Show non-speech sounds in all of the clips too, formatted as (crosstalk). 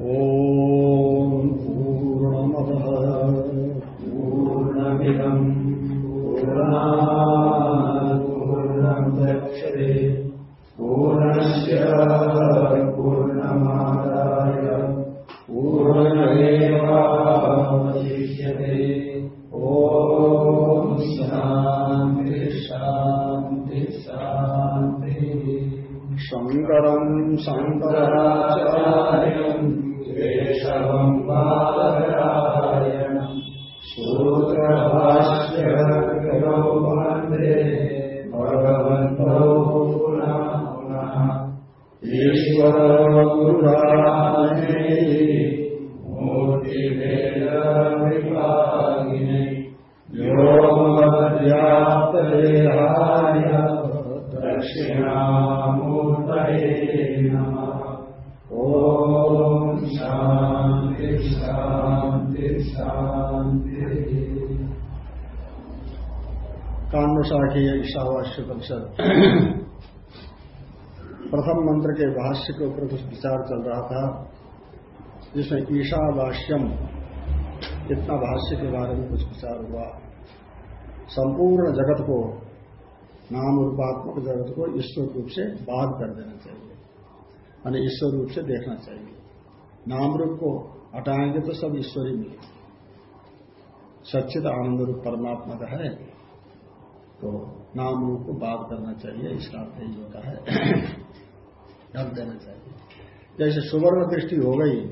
ॐ पूर्णमदः पूर्णमिदम् प्रथम मंत्र के भाष्य के ऊपर कुछ विचार चल रहा था, जिसमें ईशावास्यम, इतना भाष्य के बारे में कुछ विचार हुआ। संपूर्ण जगत को, नाम रूपात्मक जगत को ईश्वर रूप से बाध कर देना चाहिए, यानी ईश्वर रूप से देखना चाहिए। नाम रूप को हटाएँगे तो सब ईश्वरी मिले। सच्चित आनंद रूप परमात्मा का है तो नाम रूप को बात करना चाहिए, इसका अर्थ यही होता है। ढक देना चाहिए। जैसे सुवर्ण दृष्टि हो गई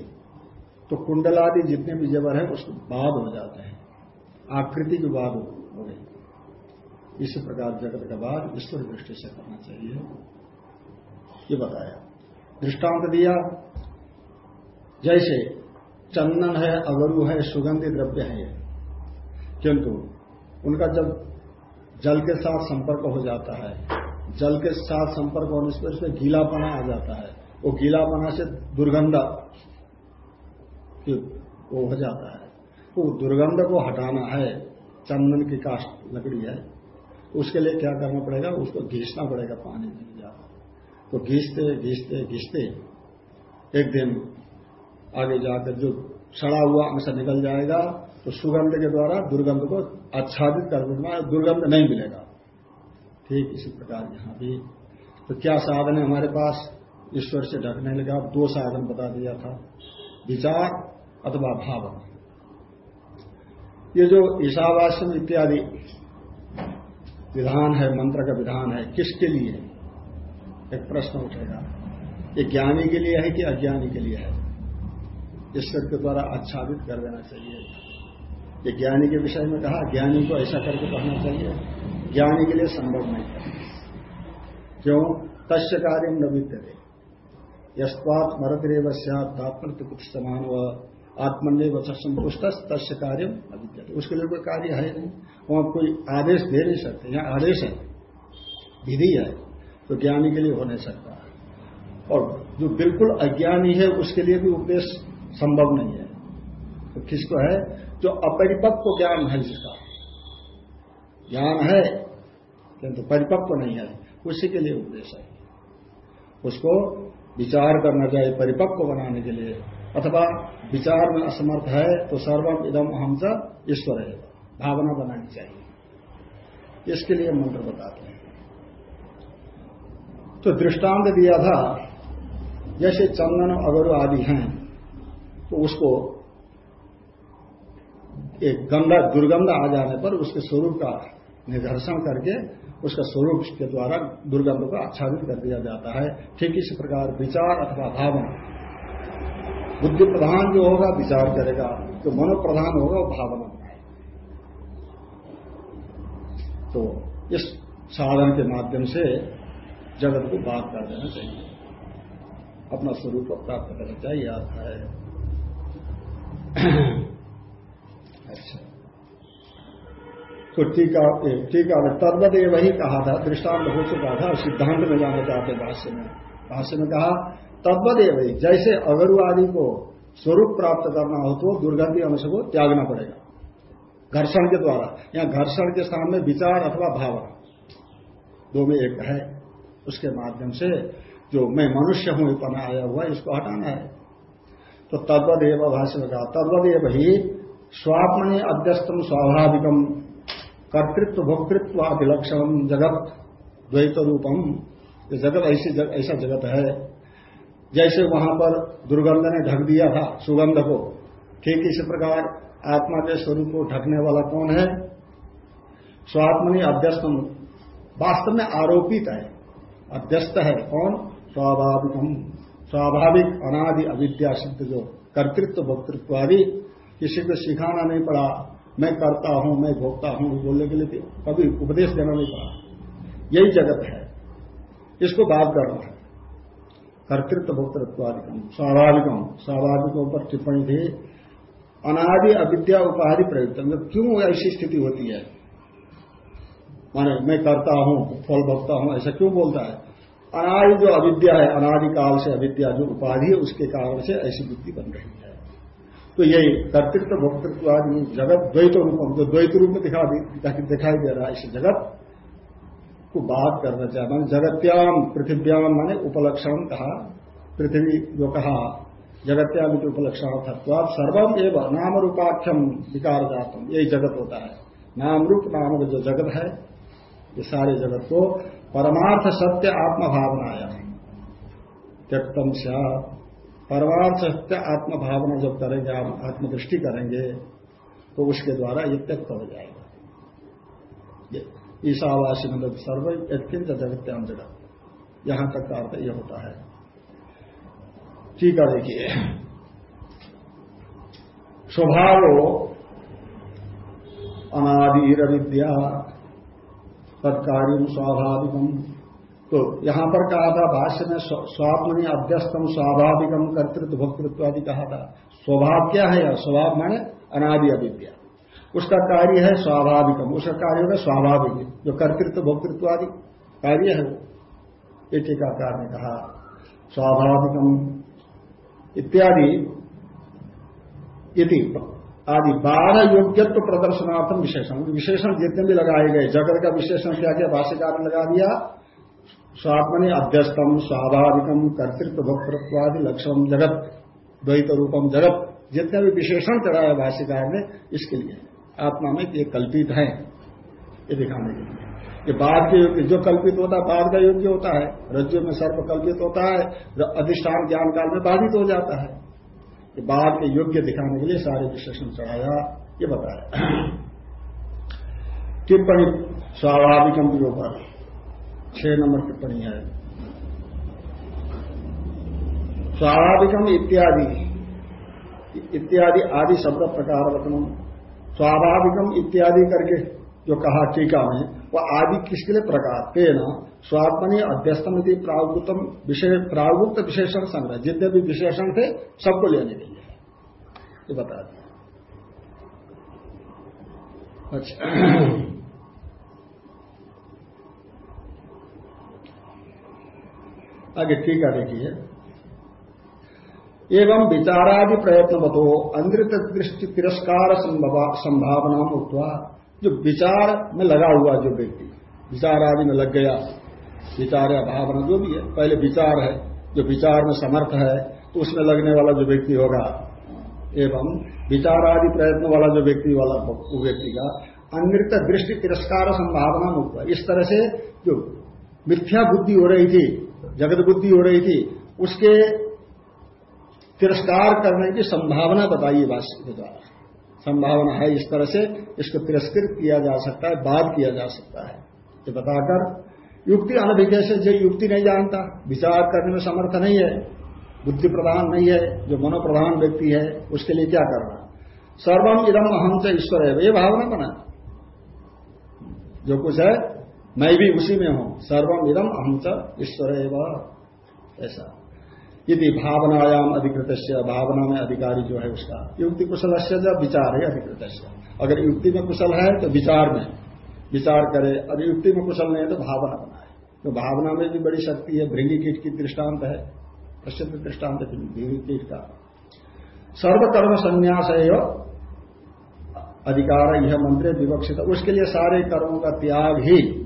तो कुंडलादि जितने भी जबर है, उसको बाद हो जाते हैं। आकृति की बाद हो गई। इसी प्रकार जगत का बाद ईश्वर दृष्टि से करना चाहिए। ये बताया। दृष्टांत दिया। जैसे चंदन है अगरू है सुगंधित द्रव्य है किंतु उनका जब जल के साथ संपर्क हो जाता है जल के साथ संपर्क होने से उसमें गीलापना आ जाता है। वो गीलापना से दुर्गंध वो हो जाता है। वो दुर्गंध को हटाना है। चंदन की काष्ट लकड़ी है। उसके लिए क्या करना पड़ेगा? उसको घीसना पड़ेगा पानी में जाकर तो घीसते घीसते घीसते एक दिन आगे जाकर जो सड़ा हुआ अंश निकल जाएगा तो सुगंध के द्वारा दुर्गंध को आच्छादित कर देना दुर्गंध नहीं मिलेगा। ठीक इसी प्रकार यहाँ भी। तो क्या साधन है हमारे पास? ईश्वर से ढकने लगा। दो साधन बता दिया था। विचार अथवा भावना ये जो ईशावास्यम इत्यादि विधान है, मंत्र का विधान है, किसके लिए? एक प्रश्न उठेगा। ये ज्ञानी के लिए है कि अज्ञानी के लिए है? ईश्वर के द्वारा आच्छादित कर देना चाहिए। ये ज्ञानी के विषय में कहा, ज्ञानी को ऐसा करके कहना चाहिए। ज्ञानी के लिए संभव नहीं है। क्यों? तस्य कार्य न विद्यते। यस्वात मरतरेव सत्मत्म समान व आत्मन्य वच संपुष्ट तस्य कार्य अविद्यते उसके लिए कोई कार्य है नहीं। वहाँ कोई आदेश दे नहीं सकते। यहाँ आदेश है। विधि है। तो ज्ञानी के लिए हो नहीं सकता। और जो बिल्कुल अज्ञानी है, उसके लिए भी उपदेश संभव नहीं है। तो किसको है? जो अपरिपक्व ज्ञान है जिसका। ज्ञान है किंतु परिपक्व नहीं है। उसी के लिए उपदेश है। उसको विचार करना चाहिए परिपक्व बनाने के लिए। अथवा विचार में असमर्थ है तो सर्वम इदम अहम च ईश्वर। है भावना बनानी चाहिए। इसके लिए मंत्र बताते हैं। तो दृष्टांत दिया था, जैसे चंदन अगरु आदि हैं तो उसको एक गंदा दुर्गंध आ जाने पर उसके स्वरूप का निदर्शन करके उसका स्वरूप के द्वारा दुर्गंध को आच्छादित कर दिया जाता है। ठीक इसी प्रकार विचार अथवा भावना। बुद्धि प्रधान जो होगा, विचार करेगा। जो मनो प्रधान होगा, वो भावना तो इस साधन के माध्यम से जगत को बात कर देना चाहिए। अपना स्वरूप प्राप्त करना चाहिए अर्थ है। (coughs) अच्छा। तो टीका टीका में तद्वत ये वही कहा था, दृष्टांत हो चुका था सिद्धांत में जाना चाहते भाष्य में। भाष्य में कहा तद्वत ये वही, जैसे अगरु आदि को स्वरूप प्राप्त करना हो तो दुर्गंधी अंश को त्यागना पड़ेगा। घर्षण के द्वारा, या घर्षण के स्थान में विचार अथवा भावना। दो में एक है, उसके माध्यम से जो मैं मनुष्य हूँ पना आया हुआ, इसको हटाना है। तो तद्वदेव भाष्य में कहा तद्वदेव ही स्वात्मनि अध्यस्तम स्वाभाविकम कर्तृत्व भोक्तृत्व अभिलक्षण जगत द्वैत रूपम ये जगत ऐसी जग, ऐसा जगत है। जैसे वहाँ पर दुर्गंध ने ढक दिया था सुगंध को ठीक इसी प्रकार आत्मा के स्वरूप को ढकने वाला कौन है? स्वात्मनि अध्यस्तम। वास्तव में आरोपित है। अध्यस्त है कौन? स्वाभाविक स्वाभाविक अनादि अविद्या सिद्ध जो कर्तृत्व भोक्तृत्व आदि किसी को सिखाना नहीं पड़ा। मैं करता हूँ, मैं भोगता हूँ बोलने के लिए कभी उपदेश देना नहीं पड़ा। यही जगत है। इसको बात करना है। कर्तृत्व भोक्तृत्वादिकम, स्वाभाविकम। स्वाभाविकों पर टिप्पणी थी, अनादि अविद्या उपाधि प्रयुक्त। मतलब क्यों ऐसी स्थिति होती है? माने मैं करता हूँ, फल भोगता हूँ, ऐसा क्यों बोलता है? अनादि जो अविद्या है, अनादिकाल से अविद्या जो उपाधि है, उसके कारण से ऐसी बुद्धि बन रही है। तो यही कर्तृत्व, भोक्तृत्व आदि जगत, द्वैत रूप जो द्वैत रूप में दिखा दिखाई दे रहा है इस जगत को बात करना चाहता हूँ। जगत्याम, पृथिव्याम माने उपलक्षण कहा। पृथ्वी जो कहा, जगत्याम के उपलक्षण तत्वाद सर्वम एवं नाम रूपाख्यम विकार जातम यही जगत होता है। नाम रूप नाम जो जगत है, ये सारे जगत को परमार्थ सत्य आत्म भावना आया त्यक्तम से परमार्थ सत्य आत्म भावना जब करेंगे, आप आत्मदृष्टि करेंगे तो उसके द्वारा ये त्यक्त हो जाएगा। ईशावासी मतलब सर्व यत्किंत जगत्याम जगत यहाँ तक का अर्थ यह होता है। ठीक है, देखिए। स्वभाव अनादि विद्या तत्कार्य स्वाभाविकम। तो यहाँ पर कहा था, भाष्य में स्वात्मनि अभ्यस्तम स्वाभाविकम कर्तृत्व भोक्तृत्व आदि कहा था। स्वभाव क्या है? यह स्वभाव माने अनादि अविद्या। उसका कार्य है स्वाभाविकम उसका कार्य है स्वाभाविक जो कर्तृत्व भोक्तृत्व आदि कार्य है वो। टीकाकार ने कहा स्वाभाविकम इत्यादि इति आदि बारह योग्यत्व प्रदर्शनार्थम विशेषण। विशेषण जितने भी लगाए गए, जगत का विशेषण क्या क्या? भाष्यकार ने लगा दिया स्वात्मनि अध्यस्तम स्वाभाविकम कर्तृत्व भक्तृत्वादि लक्षण जगत द्वैत रूपम जगत, जितने भी विशेषण चढ़ाया भाष्यकार ने, इसके लिए। आत्मा में ये कल्पित है, ये दिखाने के लिए। ये बाद के योग्य जो कल्पित होता है बाद का योग्य होता है। रज्जु में सर्व कल्पित होता है अधिष्ठान ज्ञान काल में बाधित हो जाता है। ये बाद के योग्य दिखाने के लिए सारे विशेषण चढ़ाया, ये बताया। (clears throat) टिप्पणी, स्वाभाविकम के ऊपर। छह नंबर टिप्पणी है। स्वाभाविकम इत्यादि। इत्यादि आदि शब्द प्रकार वचनम स्वाभाविकम इत्यादि करके जो कहा टीका में, वह आदि किसके लिए प्रकार? तेना स्वात्मनि अध्यस्तम यदि प्रागुतम विषय प्रागुक्त विशेषण संग्रह। जितने भी विशेषण थे, सबको लेने के लिए। ये बता दिया। अच्छा। आगे ठीक है, देखिए। एवं विचारादि प्रयत्न बतो अंधित दृष्टि तिरस्कार संभावना उठवा जो विचार में लगा हुआ जो व्यक्ति विचार आदि में लग गया, विचार या भावना जो भी है, पहले विचार है, जो विचार में समर्थ है तो उसमें लगने वाला जो व्यक्ति होगा। एवं विचार आदि प्रयत्न वाला जो व्यक्ति वाला वो व्यक्ति का अनृत दृष्टि तिरस्कार संभावना मुक्त इस तरह से जो मिथ्या बुद्धि हो रही थी जगत बुद्धि हो रही थी, उसके तिरस्कार करने की संभावना बताइए भाष्य के द्वारा। संभावना है इस तरह से, इसको तिरस्कृत किया जा सकता है बात किया जा सकता है। ये बताकर, युक्ति अनभिज्ञ से जो युक्ति नहीं जानता, विचार करने में समर्थ नहीं है, बुद्धि प्रधान नहीं है, जो मनोप्रधान व्यक्ति है, उसके लिए क्या करना? सर्वम इदम अहम से ईश्वर है ये भावना बना। जो कुछ है मैं भी उसी में हूँ। सर्वम इदम अहम च ईश्वर ऐसा। यदि भावनायाम अधिकृत भावना में अधिकारी जो है उसका, युक्ति कुशल से विचार है अधिकृत अगर युक्ति में कुशल है तो विचार में। विचार करे। अगर युक्ति में कुशल नहीं है तो भावना बनाए। तो भावना में भी बड़ी शक्ति है। भृंगी कीट की दृष्टांत है। प्रसिद्ध दृष्टांत भृंगी कीट का। सर्वकर्म संन्यास है अधिकार, यह मंत्र विवक्षित। उसके लिए सारे कर्मों का त्याग ही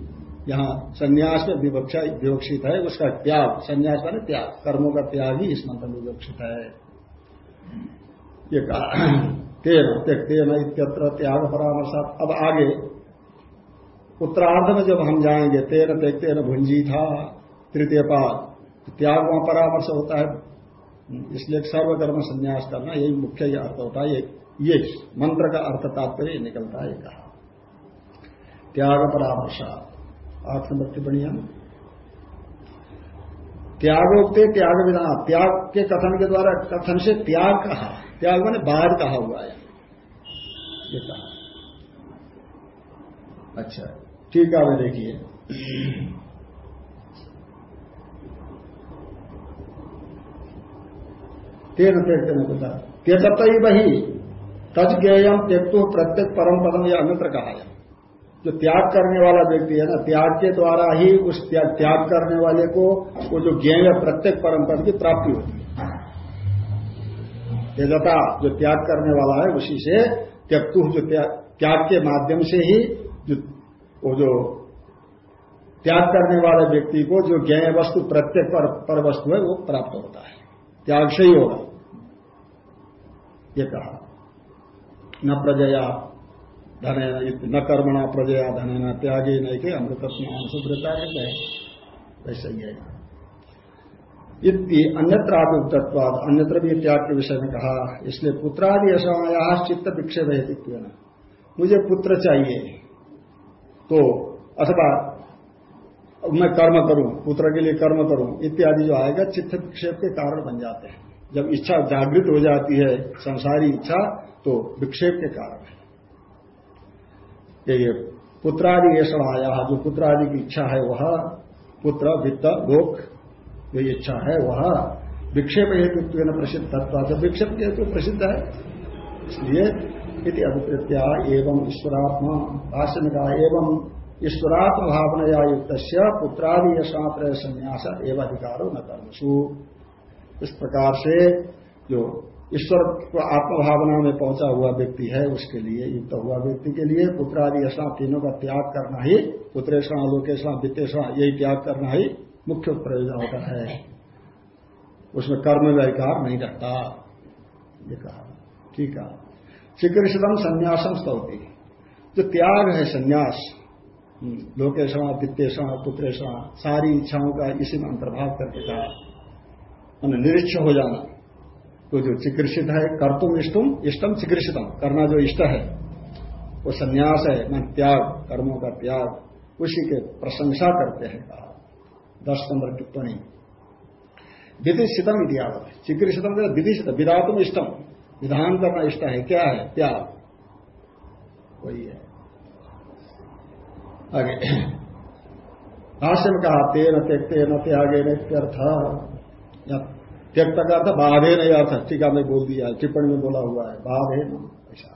यहाँ संन्यास में विवक्षा विवक्षित है, उसका त्याग, संन्यास माने त्याग, कर्मों का त्याग ही इस मंत्र में विवक्षित है। ये तेन त्यक्तेन इत्यत्र त्याग परामर्श अब आगे उत्तरार्ध में जब हम जाएँगे, तेन त्यक्तेन भुंजी था तृतीय पाद। त्याग वहाँ परामर्श होता है। इसलिए सर्वकर्म संन्यास करना, यही मुख्य अर्थ होता है। ये मंत्र का अर्थ तात्पर्य निकलता है कहा। त्याग परामर्श आठ नंबर टिप्पणियाँ त्यागोक्ते त्याग विधान त्याग के कथन के द्वारा, कथन से त्याग कहा, त्याग मैंने बाद कहा हुआ है। ये कहा। अच्छा ठीक है देखिए। तेन त्यक्त ने पूछा त्यजत ही वही तज ज्ञेयम त्यक्तो प्रत्येक परम पदम या अन्यत्र कहा है। जो त्याग करने वाला व्यक्ति है ना त्याग के द्वारा ही उस त्याग, त्याग करने वाले को वो जो ज्ञेय प्रत्येक परम पद की प्राप्ति होती है। तेजता जो त्याग करने वाला है उसी से त्यक्तु जो त्याग के माध्यम से ही जो वो जो त्याग करने वाले व्यक्ति को जो ज्ञेय वस्तु प्रत्येक पर, पर वस्तु है वो प्राप्त होता है। त्याग से ही होगा। ये कहा। न प्रजया धन न कर्मणा प्रजया धन न त्यागे नहीं के अमृतत्व अंशुभ्रता है वैसे ही है। अन्यत्र आत्मतत्वाद अन्यत्र भी त्याग के विषय में कहा, इसलिए पुत्रादि असाया चित्त विक्षेप है मुझे पुत्र चाहिए तो अथवा मैं कर्म करूँ, पुत्र के लिए कर्म करूँ, इत्यादि जो आएगा, चित्त विक्षेप के कारण बन जाते हैं। जब इच्छा जागृत हो जाती है, संसारी इच्छा तो विक्षेप के कारण है। ये पुत्रादि आया जो पुत्रादि की इच्छा है वह पुत्र, वित्त, लोक जो इच्छा है वह विक्षेप हेतु प्रसिद्ध तत्व। विक्षेप के हेतु प्रसिद्ध है? इसलिए इति अभिप्रत्या एवं ईश्वरात्मा भाष्य कहा एवं ईश्वरात्म भावना या युक्त पुत्रादि यशात्र संन्यास एवं अधिकारो न कर्मसु। इस प्रकार से जो ईश्वर को आत्मभावना में पहुँचा हुआ व्यक्ति है उसके लिए युक्त हुआ व्यक्ति के लिए पुत्रादि ऐसा तीनों का त्याग करना ही पुत्रेषणा लोकेशणा वित्तेषणा यही त्याग करना ही मुख्य प्रयोजन होता है। उसमें कर्म व्यवहार नहीं रहता ये कहा। ठीक है। चिकित्सम संन्यासम स्तौती। जो त्याग है संन्यास हम्म, लोकेशणा वित्तेषणा पुत्रेषणा सारी इच्छाओं का इसी में अंतर्भाव करके कहा निरीक्ष हो जाना। तो जो चिकित्सित है, कर्तुम इष्टुम, इष्टम चिकित्सितम। करना जो इष्ट है, वो संन्यास है मैं त्याग, कर्मों का त्याग, उसी के प्रशंसा करते हैं। कहा दस नंबर टिप्पणी। विधिशितम इतिहास चिकित्सितम विधिशित विधातुम इष्टम। विधान करना इष्ट है, क्या है? त्याग। वही है। आगे। भाष्य में कहा, तेन त्यक्ते न त्यागे नर्थ त्यक्त का अर्थ बाधे नहीं अर्थ टीका में बोल दिया टिप्पणी में बोला हुआ है बाधे ऐसा।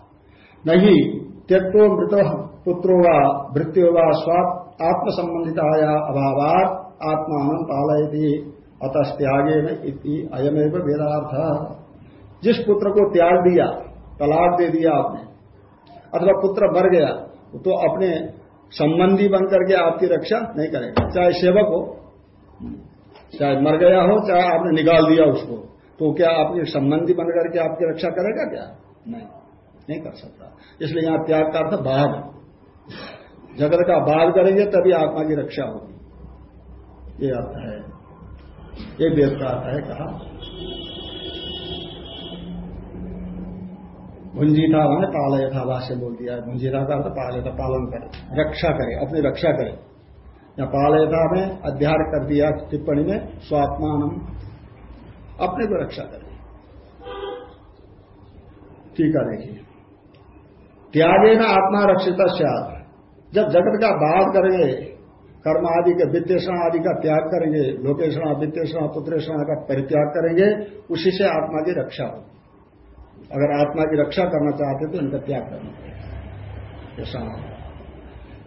नहीं, त्यक्तो मृत पुत्रो व, मृत्यु व स्वाप आत्म संबंधित आया अभावात, आत्मान पालयती, अतस्त्यागे अयमेव वेदार्थ। जिस पुत्र को त्याग दिया, तलाक दे दिया आपने, अथवा पुत्र मर गया तो अपने संबंधी बनकर के आपकी रक्षा नहीं करेगा, चाहे सेवक हो। चाहे मर गया हो, चाहे आपने निकाल दिया उसको तो क्या आपके संबंधी बनकर के आपकी रक्षा करेगा क्या? नहीं नहीं कर सकता। इसलिए यहाँ त्याग का अर्थ बाघ जगत का बाघ करेंगे, तभी आत्मा की रक्षा होगी। ये अर्थ है। ये वेद का अर्थ है कहा। भुंजीथा मैंने पालय था भाष्य बोल दिया भुंजीथा का अर्थ पालय था पालन करे, रक्षा करे, अपनी रक्षा करे। या पालयता में अध्यार कर दिया टिप्पणी में स्वात्मान अपने को रक्षा करें ठीक है देखिए त्यागे न आत्मा रक्षित जब जगत का बाध करेंगे कर्म आदि के वित्तेषण आदि का त्याग करेंगे लोकेशण वित्तेषण पुत्रेषण का परित्याग करेंगे उसी से आत्मा की रक्षा होगी अगर आत्मा की रक्षा करना चाहते तो इनका त्याग करना पड़ेगा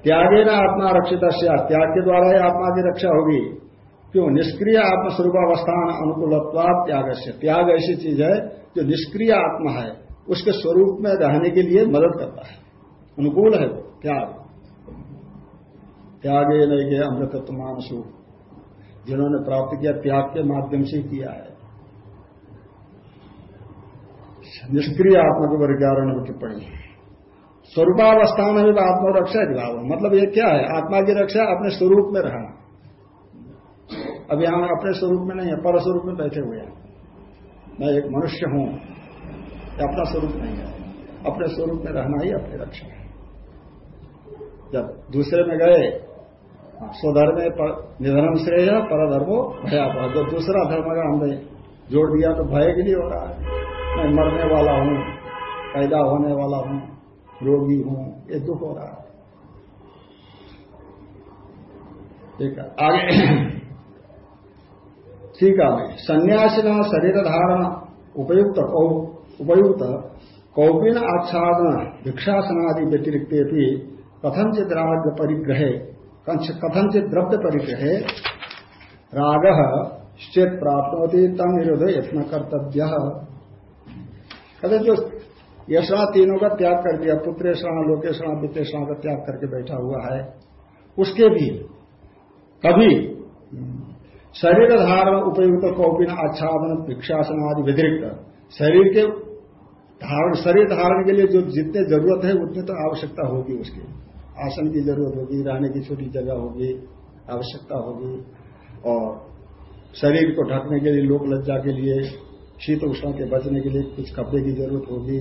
त्यागे ना आत्मा रक्षित त्याग के द्वारा ही आत्मा की रक्षा होगी। क्यों? निष्क्रिय आत्मस्वरूप अवस्थान अनुकूलत्वाद त्याग से त्याग ऐसी चीज़ है जो निष्क्रिय आत्मा है। उसके स्वरूप में रहने के लिए मदद करता है। अनुकूल है वो। त्याग। त्यागे नहीं अमृतत्व मानसु जिन्होंने प्राप्त किया त्याग के माध्यम से किया है। निष्क्रिय आत्मा के वर्गारण टिप्पणी। स्वरूपावस्था में भी आत्मा रक्षा भाव मतलब ये क्या है? आत्मा की रक्षा अपने स्वरूप में रहना। अब यहाँ अपने स्वरूप में नहीं है पर स्वरूप में बैठे हुए हैं। मैं एक मनुष्य हूँ। अपना स्वरूप नहीं है। अपने स्वरूप में रहना ही अपनी रक्षा है। जब दूसरे में गए स्वधर्म निधर्म श्रेय, परधर्मो भयापह जब दूसरा धर्म का हमने जोड़ दिया तो भय भी नहीं हो रहा है। मैं मरने वाला हूँ, पैदा होने वाला हूँ। रोगी हूँ, ये दुख हो रहा है। ठीक है, आगे। ठीक है संन्यासी का शरीर धारण उपयुक्त उपयुक्त कौपिन आच्छादन भिक्षासनादि व्यतिरिक्त भी कथनचित राग परिग्रह कथनचित द्रव्य परिग्रह राग चेत प्राप्त होती तम निरोध यत्न कर्तव्य। कहते जो यशा तीनों का त्याग कर दिया। पुत्रेषणा लोकेशणा वित्तेषणा का त्याग करके बैठा हुआ है। उसके भी कभी शरीर धारण उपयुक्त कौपिन, आच्छादन भिक्षासन आदि व्यतिरिक्त शरीर के धारण, शरीर धारण के लिए जो जितने ज़रूरत है, उतनी तो आवश्यकता होगी उसकी। आसन की ज़रूरत होगी, रहने की छोटी जगह होगी, आवश्यकता होगी। और शरीर को ढकने के लिए, लोक लज्जा के लिए, शीत उष्ण के बचने के लिए कुछ कपड़े की ज़रूरत होगी।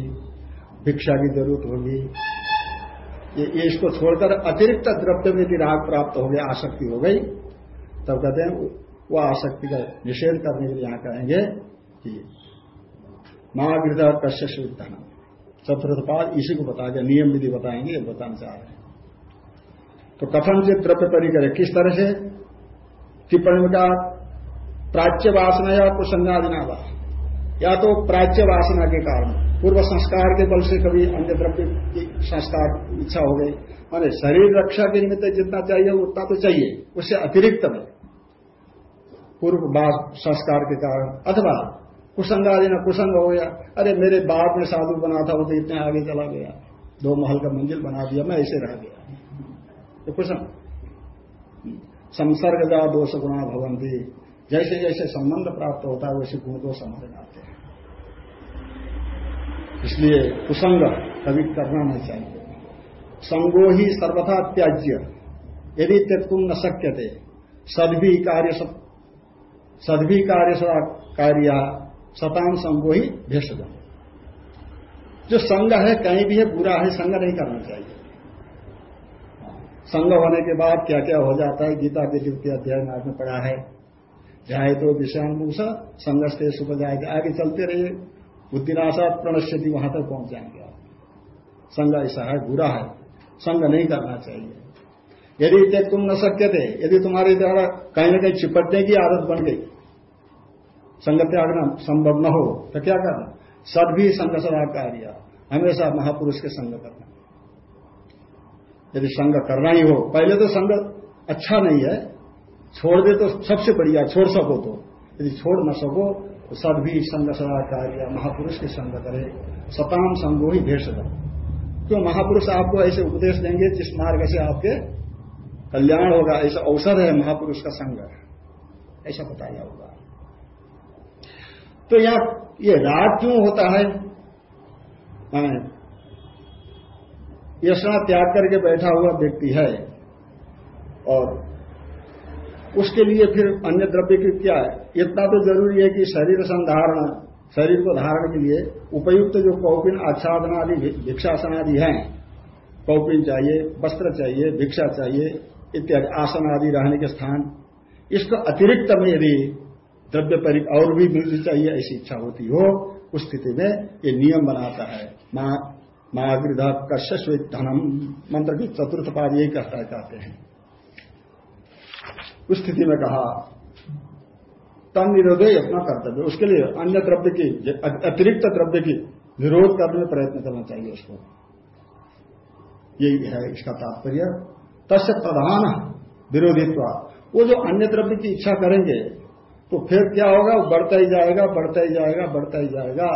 भिक्षा की ज़रूरत होगी। ये, ये इसको छोड़कर अतिरिक्त द्रव्य में यदि राग प्राप्त हो गया आसक्ति हो गई। तब कहते हैं वह आसक्ति का निषेध करने के लिए यहाँ कहेंगे कि महागृह कश्य शुद्ध चतुर्थ पाद इसी को बता दिया नियम विधि बताएँगे बताना चाह रहे हैं। तो कथन से द्रव्य परिकर किस तरह से? टिप्पणी में प्राच्य वासना या कुसंगादिना या तो प्राच्य वासना के कारण। पूर्व संस्कार के बल से कभी अन्य द्रव्य की संस्कार इच्छा हो गई। माने शरीर रक्षा के निमित्त जितना चाहिए, उतना तो चाहिए। उससे अतिरिक्त में पूर्व बाप संस्कार के कारण, अथवा कुसंगादि न कुसंग हो गया। अरे, मेरे बाप ने साधु बना था, वो तो इतने आगे चला गया। दो महल का मंजिल बना दिया, मैं ऐसे रह गया। तो कुछ संसर्ग का दोष गुणा भवंती। जैसे जैसे संबंध प्राप्त होता है, वैसे गुण दोष हमारे आते हैं। इसलिए कुसंग कभी करना नहीं चाहिए। संगो ही सर्वथा त्याज्य। यदि तुम न शक्य थे सदभी कार्य सदभी कार्य कार्य सताम संगो ही भेषज। जो संग है, कहीं भी है, बुरा है, संग नहीं करना चाहिए। संग होने के बाद क्या क्या हो जाता है, गीता के द्वितीय अध्याय में आपने पढ़ा है। जाए तो विषयानुषा संघर्ष सुख जाएगा। आगे चलते रहिए। बुद्धिनाशा प्रणश्यति, वहाँ तक पहुँच जाएँगे आप। संग ऐसा है, बुरा है, संग नहीं करना चाहिए। यदि तुम न सकते थे, यदि तुम्हारे द्वारा कहीं ना कहीं चिपटने की आदत बन गई, संग त्यागना संभव न हो तो क्या करना? सद भी संघ सदा कार्य हमेशा महापुरुष के संग करना। यदि संग करना ही हो, पहले तो संग अच्छा नहीं है। छोड़ दे तो सबसे बढ़िया, छोड़ सको तो। यदि छोड़ न सको तो सद भी संग सदा कार्य महापुरुष के संग करे, सताम संगो ही भेष क्यों महापुरुष आपको ऐसे उपदेश देंगे जिस मार्ग से आपके कल्याण होगा, ऐसा अवसर है महापुरुष का संग। ऐसा बताया होगा। तो यहाँ ये राग क्यों होता है? यशना त्याग करके बैठा हुआ व्यक्ति है और उसके लिए फिर अन्य द्रव्य की क्या है? इतना तो ज़रूरी है कि शरीर संधारण, शरीर को धारण के लिए उपयुक्त जो कौपिन आच्छादन आदि भिक्षासन आदि है, कौपिन चाहिए, वस्त्र चाहिए, भिक्षा चाहिए, इत्यादि आसन आदि रहने के स्थान, इसको अतिरिक्त में यदि द्रव्य परि, और भी मिलनी चाहिए, ऐसी इच्छा होती हो, उस स्थिति में ये नियम बनाता है। महागृध कश्य धनम, मंत्र की चतुर्थ पाद यही कहता चाहते हैं। उस स्थिति में कहा, तन निरोधे अपना कर्तव्य, उसके लिए अन्य द्रव्य की, अतिरिक्त द्रव्य की निरोध करने में प्रयत्न करना चाहिए उसको। यही है इसका तात्पर्य। तस्य प्रधान विरोधित्व। वो जो अन्य द्रव्य की इच्छा करेंगे तो फिर क्या होगा? बढ़ता ही जाएगा, बढ़ता ही जाएगा, बढ़ता ही जाएगा।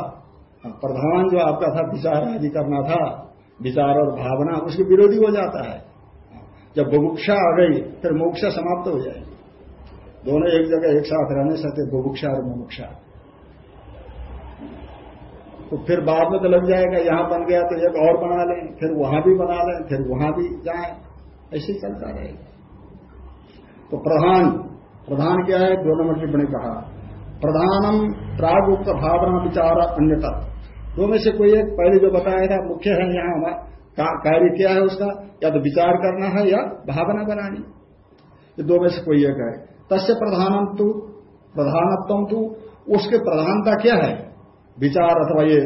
प्रधान जो आपका था, विचार आदि करना था, विचार और भावना, उसके विरोधी हो जाता है। जब बुभुक्षा आ गई, फिर मोक्षा समाप्त हो जाएगी दोनों एक जगह एक साथ रहने सकते बुभुक्षा और मुमुक्षा। तो फिर बाद में तो लग जाएगा, यहाँ बन गया तो एक और बना लें, फिर वहाँ भी बना लें, फिर वहाँ भी जाए। ऐसे चलता रहेगा। तो प्रधान प्रधान क्या है? दो नंबर टिप्पणी कहा। प्रधानम प्राग उक्त भावना विचार अन्यता दो में से कोई एक, पहले जो बताया था, मुख्य है यहाँ कार्य क्या है उसका? या तो विचार करना है या भावना बनानी। ये दो में से कोई एक है। तस्य प्रधानम तू प्रधानत्व तू उसके प्रधानता क्या है? विचार अथवा ये,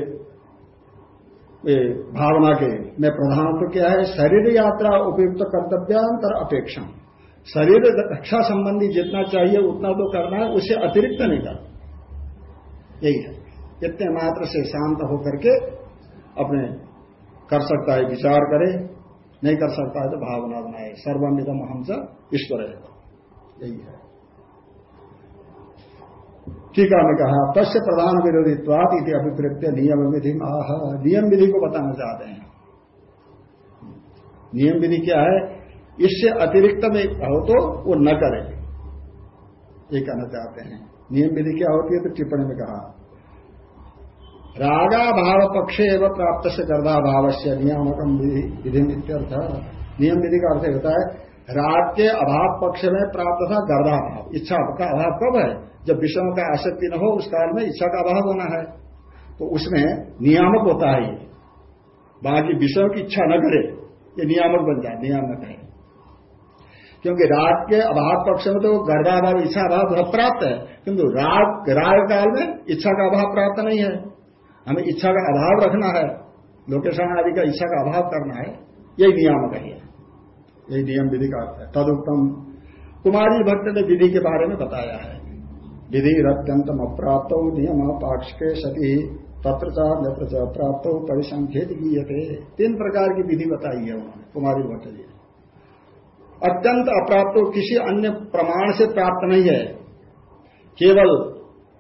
ये भावना के। में प्रधानत्व क्या है? शरीर यात्रा उपयुक्त कर्तव्यांतर अपेक्षा शरीर रक्षा संबंधी जितना चाहिए उतना तो करना है उससे अतिरिक्त नहीं करना। यही है। इतने मात्र से शांत होकर के अपने कर सकता है, विचार करे, नहीं कर सकता है तो भावना बनाए। सर्वमिदम हम ईश्वर है यही है। टीका में कहा, तस्य प्रधान विरोधित्वाद इति अभिप्रेत्य नियम विधि आह नियम विधि को बताना चाहते हैं। नियम विधि क्या है? इससे अतिरिक्त में हो तो वो न करे। ये कहना चाहते हैं। नियम विधि क्या होती है? तो टिप्पणी में कहा रागा भाव पक्षे एवं प्राप्त से गर्दा भाव से नियामकम विधि नियम विधि का अर्थ होता है राग के अभाव पक्ष में प्राप्त था गर्दा भाव इच्छा का अभाव कब है? जब विषयों का आसक्ति न हो, उस काल में इच्छा का अभाव होना है। तो उसमें नियामक होता है बाकी विषयों की इच्छा न करे, ये नियामक बन जाए, नियामक है क्योंकि राग के अभाव पक्ष में तो गर्दाभाव इच्छा अभाव प्राप्त है, किंतु राग राग काल में इच्छा का अभाव प्राप्त नहीं है। हमें इच्छा का अभाव रखना है, लोकेशन आदि का इच्छा का अभाव करना है, यही नियामक है यही नियम विधि का अर्थ है। तदुक्तम कुमारी भक्त ने विधि के बारे में बताया है। विधि अत्यंतम अप्राप्त हो नियम पाक्ष के सती तत्र नेत्र प्राप्त परिसंख्यित थे तीन प्रकार की विधि बताई है उन्होंने, कुमारी भट्ट जी। अत्यंत अप्राप्त किसी अन्य प्रमाण से प्राप्त नहीं है। केवल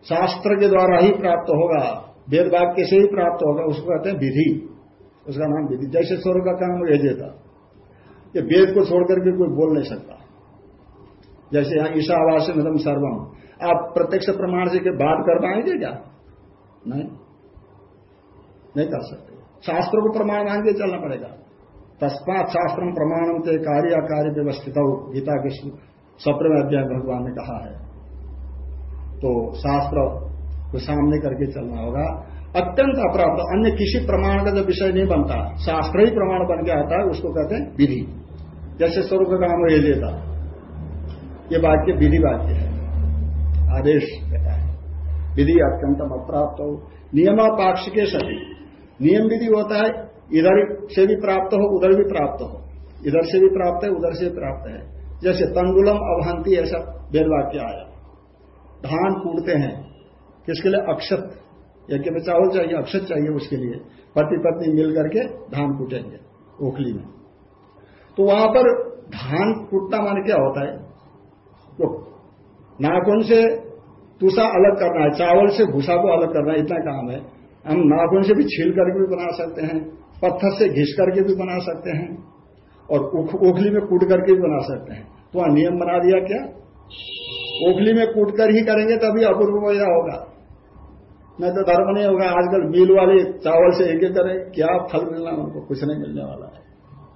शास्त्र के द्वारा ही प्राप्त होगा। वेद वाक्य से ही प्राप्त होगा, उसको कहते हैं विधि। उसका नाम विधि। जैसे स्वर्ग का काम था। ये वेद को छोड़कर के कोई बोल नहीं सकता। जैसे यहाँ ईशावास मिदम सर्वम। आप प्रत्यक्ष प्रमाण से के बात कर पाएँगे क्या? नहीं। नहीं कर सकते। शास्त्र को प्रमाण मान के चलना पड़ेगा। तस्मात शास्त्र प्रमाणम के कार्य कार्य व्यवस्थित। हो गीता के सप्तम अध्याय भगवान ने कहा है। तो शास्त्र को सामने करके चलना होगा। अत्यंत अप्राप्त, अन्य किसी प्रमाण का जो विषय नहीं बनता। शास्त्र ही प्रमाण बन के आता है, उसको कहते हैं विधि। जैसे स्वर्ग काम ये लेता। ये वाक्य विधि वाक्य है। आदेश कहता है। विधि अत्यंतम अप्राप्त हो। नियमापाक्ष के सभी नियम विधि होता है, इधर से भी प्राप्त हो, उधर भी प्राप्त हो। इधर से भी प्राप्त है, उधर से प्राप्त है। जैसे तंडुलम अवहंती ऐसा वेद वाक्य आया। धान कूटते हैं। किसके लिए? अक्षत। यज्ञ में चावल चाहिए, अक्षत चाहिए उसके लिए। पति पत्नी मिल करके धान कूटेंगे, ओखली में। तो वहाँ पर धान कूटना मान क्या होता है? तो नाखून से तुषा अलग करना है, चावल से भूसा को अलग करना है, इतना काम है। हम नाखून से भी छील करके भी बना सकते हैं, पत्थर से घिस करके भी बना सकते हैं, और ओखली में कूट करके भी बना सकते हैं। तो वहाँ नियम बना दिया क्या? ओखली में कूट कर ही करेंगे, तभी अपूर्व मज़ा होगा। नहीं तो धर्म नहीं होगा, आजकल मिल वाले चावल से एक एक करें, क्या फल मिलना उनको? कुछ नहीं मिलने वाला है।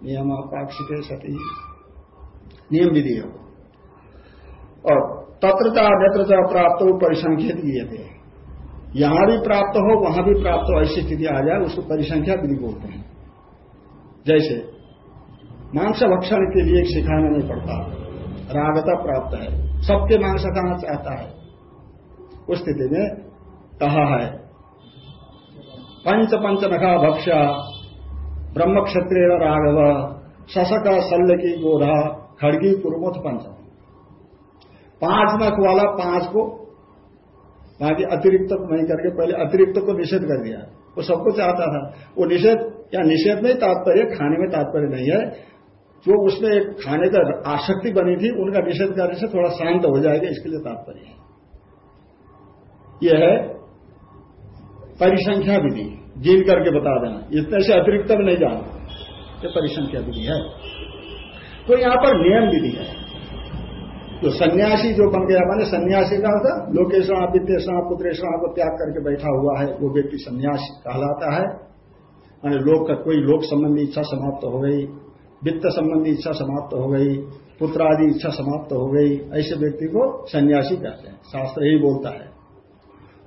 नियम पाक्षिक सती। नियम विधि है और तत्रता, नेत्रता प्राप्त हो परिसंख्या दिए थे। यहाँ भी प्राप्त हो, वहाँ भी प्राप्त हो, ऐसी स्थिति आ जाए, उसको परिसंख्या विधि बोलते हैं। जैसे, मांस भक्षण के लिए सिखाना नहीं पड़ता। रागता प्राप्त है। सबके मांस खाना चाहता है। उस स्थिति में कहा है। पंच पंच नखा भक्ष्य ब्रह्म क्षत्रिय राघव, शशक शल्य की गोधा, खड़गी कुरुमथ पंचम पाँच नख वाला पाँच को बाकी अतिरिक्त नहीं करके पहले अतिरिक्त को निषेध कर दिया। वो सबको चाहता था। वो निषेध या निषेध में तात्पर्य, खाने में तात्पर्य नहीं है। जो उसमें एक खाने का आसक्ति बनी थी, उनका निषेध करने से थोड़ा शांत हो जाएगा, इसके लिए तात्पर्य है। यह है परिसंख्या विधि जीन करके बता देना। इतने से अतिरिक्त में नहीं जाना। ये परिसंख्या विधि है। तो यहाँ पर नियम विधि है। जो सन्यासी जो बन गया, माने सन्यासी का अर्थ लोकेशण वित्तेषण पुत्रेषण को त्याग करके बैठा हुआ है, वो व्यक्ति सन्यासी कहलाता है। माने लोक का कोई लोक संबंधी इच्छा समाप्त हो गई, वित्त संबंधी इच्छा समाप्त हो गई पुत्र आदि इच्छा समाप्त हो गई, ऐसे व्यक्ति को सन्यासी कहते हैं। शास्त्र यही बोलता है।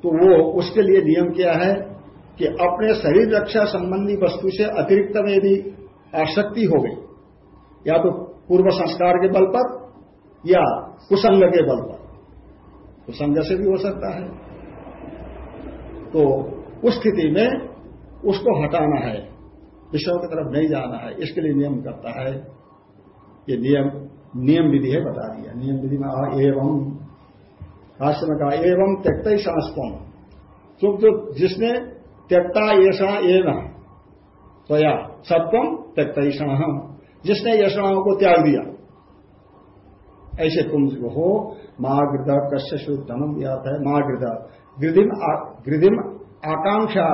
तो वो उसके लिए नियम क्या है कि अपने शरीर रक्षा संबंधी वस्तु से अतिरिक्त में यदि आसक्ति हो गई, या तो पूर्व संस्कार के बल पर, या कुसंग के बल पर कुसंग से भी हो सकता है। तो उस स्थिति में उसको हटाना है, विषयों की तरफ़ नहीं जाना है, इसके लिए नियम करता है। ये नियम नियम विधि है बता दिया। नियम विधि में एवं भाष्य में कहा एवं त्यक्त ही सांस्पम चुप जो जिसने त्यक्ता ऐसा एवं या सत्वम त्यक्त जिसने यशणाओं को त्याग दिया। ऐसे तुम जो हो माँ गृद कश्य शुद्धनम याद है माँ गृद गृदिम गृदिम आकांक्षा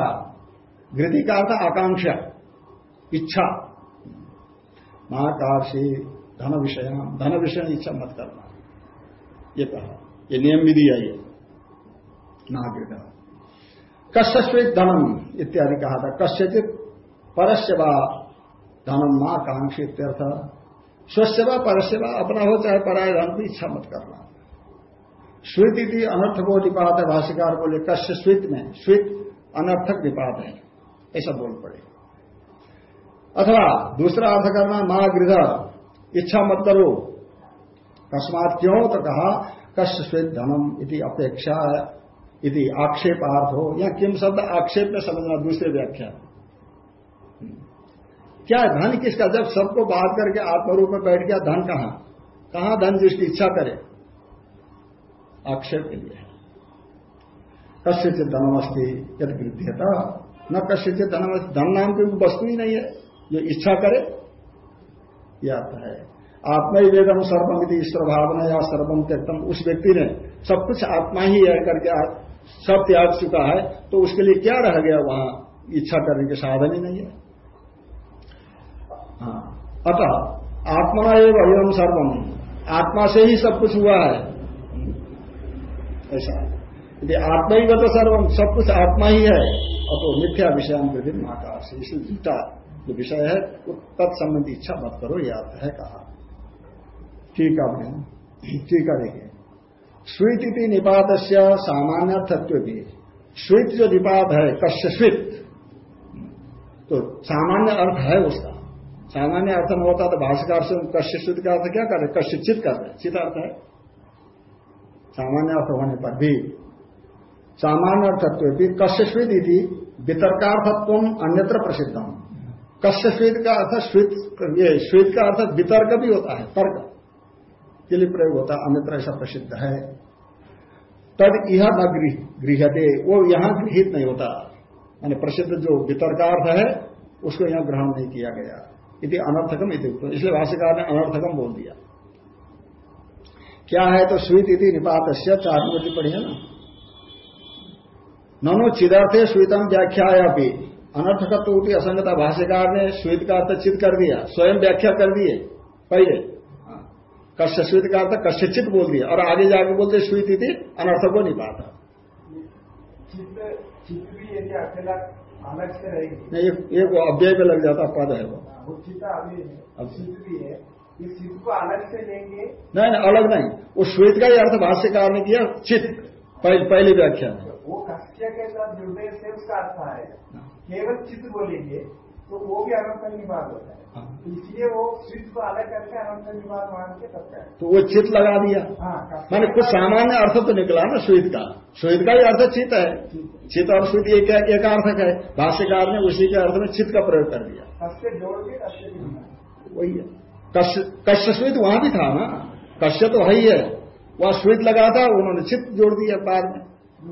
गृदि का अर्थ आकांक्षा, इच्छा। महाकाशी धन विषय धन विषय इच्छा मत करना। ये कहा। ये नियम विधि है ये। नागृद कश्यश्वित धनम इत्यादि कहा था। कश्यचित परस्य धनम माँ कांक्षित स्वसेवा परसेवा अपना हो चाहे पराय धन की इच्छा मत करना। स्वित इति अनर्थ को निपात है भाष्यकार बोले, कश्य स्वित में, स्वित अनर्थक निपात है। ऐसा बोल पड़े। अथवा दूसरा अर्थ करना, माँ गृह, इच्छा मत करो। कस्मात क्यों? तो कहा कश्य स्वित धनम इति अपेक्षा इति आक्षेपार्थ हो या किम शब्द आक्षेप में समझना, दूसरे व्याख्या क्या धन किसका? जब सबको बात करके आत्मरूप में बैठ गया, धन कहाँ? कहाँ धन जिसकी इच्छा करे? आक्षेप के लिए कश्यचित धनमस्ती यद वृद्धिता न कश्यचित धनमस्ती, धन नाम की वस्तु ही नहीं है। जो इच्छा करे यह है आत्मा ही वेदम सर्वम यदि ईश्वर भावना या सर्वम त्यक्तम। उस व्यक्ति ने सब कुछ आत्मा ही है करके सब त्याग चुका है तो उसके लिए क्या रह गया वहाँ? इच्छा करने के साधन ही नहीं है। हाँ। अतः आत्मा एवं अयम सर्वम आत्मा से ही सब कुछ हुआ है। ऐसा। यदि आत्मा ही सर्वम सब कुछ आत्मा ही है और तो मिथ्या विषय विभिन्न आकार से इसलिए जीता। जो विषय है तत्संबंधी इच्छा मत करो ये अर्थ है कहा। ठीक है ठीक है देखिए स्वीत निपात सामान्य तत्व भी स्वीत जो निपात है कश्य स्वित तो सामान्य अर्थ है उसका। सामान्य अर्थ में होता तो भाष्यकार से कश्य शुद्ध का अर्थ क्या कर रहे कश्य चित कर रहे चित अर्थ है। सामान्य अर्थ होने पर भी। सामान्य अर्थत्व भी कश्य कश्यस्वित थी वितर्कार्थत्व अन्यत्र प्रसिद्धम। कश्यस्वित का अर्थ श्वेत ये श्वेत का अर्थ वितर्क भी होता है, तर्क। के लिए प्रयोग होता, अन्यत्र ऐसा प्रसिद्ध है। तद यह न गृहते वो यहाँ गृहित नहीं होता। यानी प्रसिद्ध जो वितर्कार्थ है, उसको यहाँ ग्रहण नहीं किया गया। इति अनर्थकम इति इसलिए भाष्यकार ने अनर्थकम बोल दिया। क्या है तो स्वीत इति निपात चार नंबर पढ़ी है ना? ननो चिदार्थे स्वीतम व्याख्या भी अनर्थकत्व उठी असंगता। भाष्यकार ने स्वीत का अर्थ चित कर दिया। स्वयं व्याख्या कर दिए। पहले कश्य स्वीत का अर्थ कश्यचित बोल दिया। और आगे जाके बोलते स्वीत इति अनर्थ को नहीं निपाता नहीं एक अव्यय पे लग जाता पद है वो। है इस चित्त को अलग से लेंगे। नहीं नहीं अलग नहीं। वो श्वेत का ही अर्थ भाष्यकार ने किया चित्त पहली व्याख्या वो कश्य के साथ जुड़ने से उसका अर्थ आएगा केवल चित्त बोलेंगे। तो वो भी अनंत निवाद होता है। हाँ। इसलिए वो चित्त को अलग करके अनंत निवाद मान के करता है। तो वो चित्त लगा दिया। हाँ, मैंने कुछ सामान्य अर्थ तो निकला ना श्वेत का। श्वेत का ही अर्थ चित्त है। चित्त और श्वेत एक, एक अर्थक है। भाष्यकार ने उसी के अर्थ में चित्त का प्रयोग कर दिया। वही है। कश्य श्वेत वहाँ भी था ना। कश्य तो है ही है। वहाँ श्वेत लगा था उन्होंने चित्त जोड़ दिया बाद में।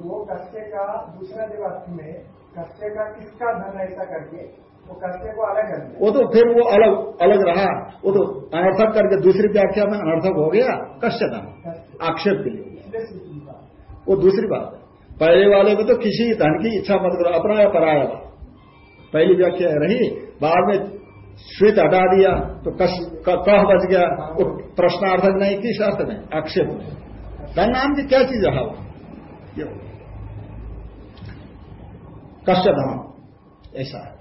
वो कश्य का दूसरा जब में कश्य का किसका धन ऐसा करके वो को अलग कर वो तो फिर वो अलग अलग रहा। वो तो अनर्थक करके दूसरी व्याख्या में अनर्थक हो गया कश्य धन आक्षेप के लिए। वो दूसरी बात है। पहले वाले में तो किसी धन की इच्छा मत करो अपना या पराया था। पहली व्याख्या रही बाद में श्वेत हटा दिया तो कस कह बच गया। वो प्रश्नार्थक नहीं किस अर्थ में? आक्षेप में। धन नाम की क्या चीज़ है? वो कश्य धाम ऐसा है।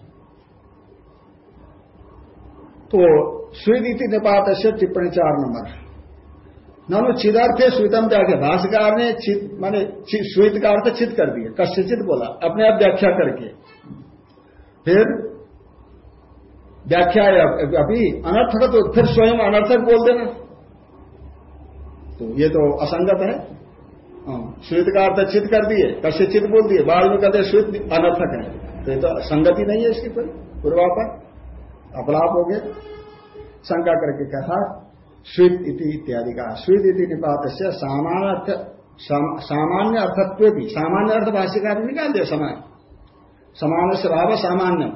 तो स्वीति निपात से टिप्पणी चार नंबर। ननु चिदार्थे स्वीतम क्या भाषिकार ने चित माने स्वीत का अर्थ चित कर दिए कश्यचित बोला अपने आप व्याख्या करके। फिर व्याख्या अभी अनर्थक तो फिर स्वयं अनर्थक बोल देना। तो ये तो असंगत है। हाँ, श्वेत का अर्थ चित कर दिए कश्य चित बोल दिए बाद में कहते श्वेत अनर्थक है। तो ये तो संगति नहीं है इसकी कोई पूर्वापर। अपलाप हो गया शंका करके कहा, स्वीत इति इत्यादि का स्वीत इति निपात से सामान्य सामान्य अर्थत्व भी, सामान्य अर्थ भाष्यकार निकाल दिया समान। समान से भाव सामान्य।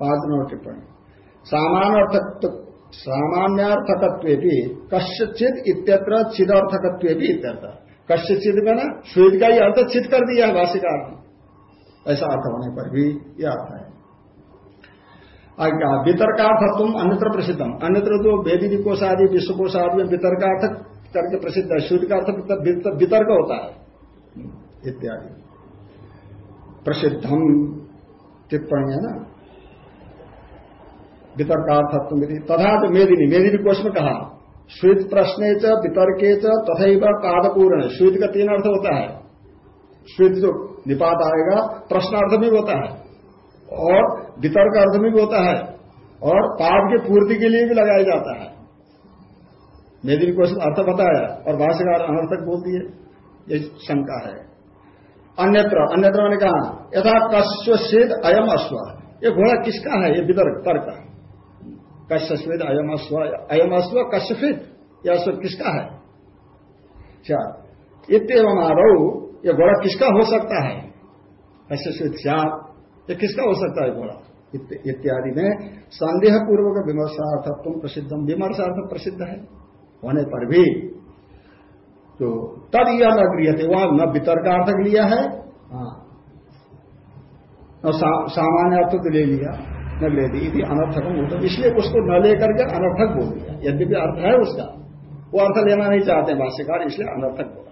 पाँच नंबर टिप्पणी। सामान्य अर्थत्व सामान्यार्थकत्व भी कश्यचित इत्यत्र चिदर्थकत्व भी इत्यर्थ। कश्यचित ना स्वीत का ही अर्थ चित कर दिया भाष्यकार ने। ऐसा अर्थ होने पर भी यह अर्थ वितर्कार्थ तुम अन्यत्र प्रसिद्धम। अन्यत्र तो वेदी कोष आदि विश्वकोश आदि में वितर्कार्थ करके प्रसिद्ध है शुद्ध का अर्थ वितर्क होता है। इत्यादि। प्रसिद्धम टिप्पणी है ना? वितर्कार्थत्व तथा तो मेदिनी मेदिनी कोष में कहा श्वेत प्रश्न च, वितर्के तथा पादपूर्ण। श्वेत का तीन अर्थ होता है। श्वेत जो निपात आएगा, प्रश्नार्थ भी होता है। और वितर्क अर्थ में भी होता है और पाप की पूर्ति के लिए भी लगाया जाता है। मेदिनी को अर्थ बताया और भाष्यकार अनर्थक बोल दिए ये शंका है। अन्यत्र अन्यत्र मैंने कहा, यथा कश्वेद अयम अश्व। ये घोड़ा किसका है? ये वितर्क, तर्क। कश्य स्वेद अयम अश्व। अयम अश्व कश्यफित यह अश्व किसका है? क्या इतम आरो ये घोड़ा किसका हो सकता है? कश्य कश्यस्वेद श्याम। ये किसका हो सकता है घोड़ा इत्यादि में संदेह पूर्वक विमर्शार्थत्व प्रसिद्धम विमर्शार्थ प्रसिद्ध है। होने पर भी तो तब यह न गृह थे वहाँ न वितर्कार्थक लिया है। न सा, सामान्य अर्थ तो ले लिया न ले दी। यदि अनर्थक तो इसलिए उसको न लेकर के अनर्थक बोल दिया। यद्यपि अर्थ है उसका वो अर्थ लेना नहीं चाहते भाष्यकार इसलिए अनर्थक बोला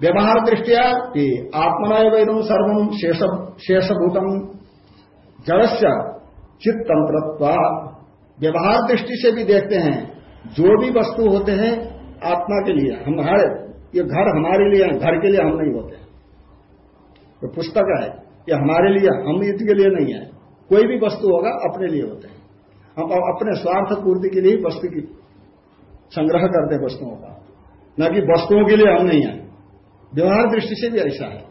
व्यवहार दृष्टिया कि वेदम सर्वम शेषभूतम जड़स्य चित्त तंत्र व्यवहार दृष्टि से भी देखते हैं, जो भी वस्तु होते हैं आत्मा के लिए हमारे, ये घर हमारे लिए, घर के लिए हम नहीं होते तो पुस्तक है, ये हमारे लिए, हम के लिए नहीं है। कोई भी वस्तु होगा, अपने लिए होते हैं। हम अपने स्वार्थ पूर्ति के लिए वस्तु की संग्रह करते वस्तुओं का। न कि वस्तुओं के लिए हम नहीं है। व्यवहार दृष्टि से भी ऐसा है।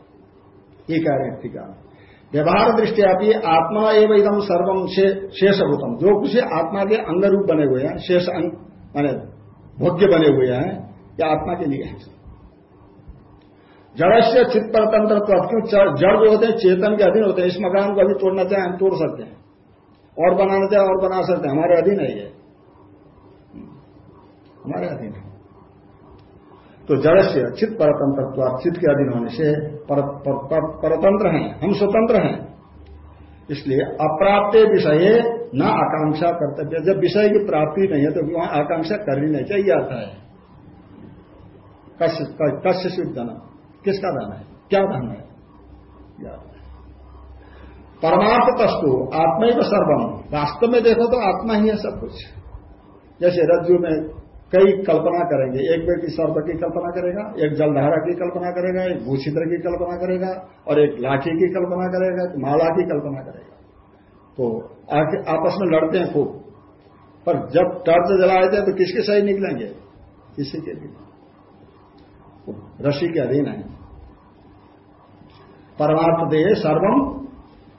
ये कह रहे टीका व्यवहार दृष्टि आप आत्मा एवं एकदम सर्वम शेषभूतम। जो कुछ आत्मा के अंग रूप बने हुए हैं, शेष अंग, माने भोग्य बने हुए हैं, या आत्मा के लिए है। जड़ से चित्त परतंत्र क्यों जड़ जो होते हैं, चेतन के अधीन होते हैं, इस मकान को अभी तोड़ना चाहे हम तोड़ सकते हैं। और बनाना चाहे और बना सकते हैं, हमारे अधीन है ये। हमारे अधीन है। तो जड़ से चित परतंत्र चित के अधीन होने से पर, पर, पर, परतंत्र हैं हम स्वतंत्र हैं। इसलिए अप्राप्त विषय न आकांक्षा कर्तव्य। जब विषय की प्राप्ति नहीं है तो वहाँ आकांक्षा करनी नहीं चाहिए आता है। कश्य सिद्ध धन। किसका धन है? क्या धन है? परमार्थ तस्तु आत्मा ही सर्वम। वास्तव में देखो तो आत्मा ही है सब कुछ। जैसे रज्जु में कई कल्पना करेंगे। एक व्यक्ति सर्प की कल्पना करेगा, एक जलधारा की कल्पना करेगा, एक भूषित्र की कल्पना करेगा और एक लाठी की कल्पना करेगा, एक माला की कल्पना करेगा। तो आपस में लड़ते हैं खूब। पर जब टर्च जलाए थे तो किसके सही निकलेंगे? किसी के भी रशी के अधीन है। परमात्म दे सर्वम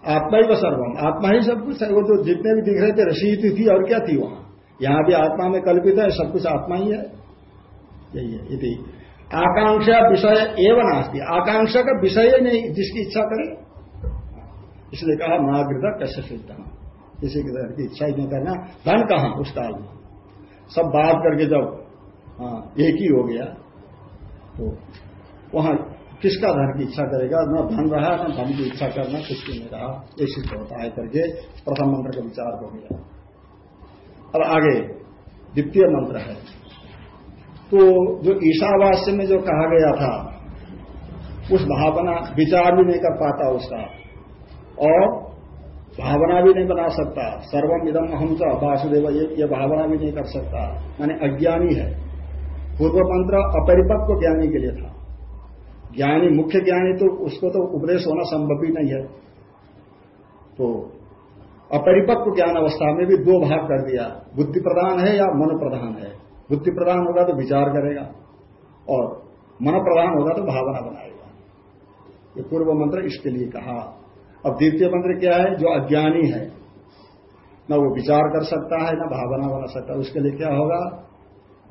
आत्मा ही व सर्वम। आत्मा ही सब कुछ वो तो जितने भी दिख रहे थे रशी थी और क्या थी वहाँ? यहाँ भी आत्मा में कल्पित है, सब कुछ आत्मा ही है। यही है यदि आकांक्षा विषय एवं नास्ती। आकांक्षा का विषय नहीं, जिसकी इच्छा करे। इसलिए कहा महागृत कैसे सिद्ध। किसी की तरह की इच्छा ही नहीं करना। धन कहा? उस काल में। सब बात करके जब हाँ एक ही हो गया। तो वहाँ किसका धन की इच्छा करेगा? न धन रहा, न धन की इच्छा करना भी नहीं रहा। ये सिद्ध होता है करके प्रथम मंत्र का विचार हो गया। अब आगे द्वितीय मंत्र है। तो जो ईशावास्य में जो कहा गया था उस भावना विचार भी नहीं कर पाता उसका। और भावना भी नहीं बना सकता। सर्वम इदम हम च वासुदेव ये, ये भावना भी नहीं कर सकता। माने अज्ञानी है। पूर्व मंत्र अपरिपक्व ज्ञानी के लिए था। ज्ञानी मुख्य ज्ञानी तो उसको तो उपदेश होना संभव ही नहीं है। तो अपरिपक्व ज्ञान अवस्था में भी दो भाग कर दिया। बुद्धि प्रधान है या मन प्रधान है? बुद्धि प्रधान होगा तो विचार करेगा और मन प्रधान होगा तो भावना बनाएगा। ये पूर्व मंत्र इसके लिए कहा। अब द्वितीय मंत्र क्या है? जो अज्ञानी है, न वो विचार कर सकता है, न भावना बना सकता है। उसके लिए क्या होगा?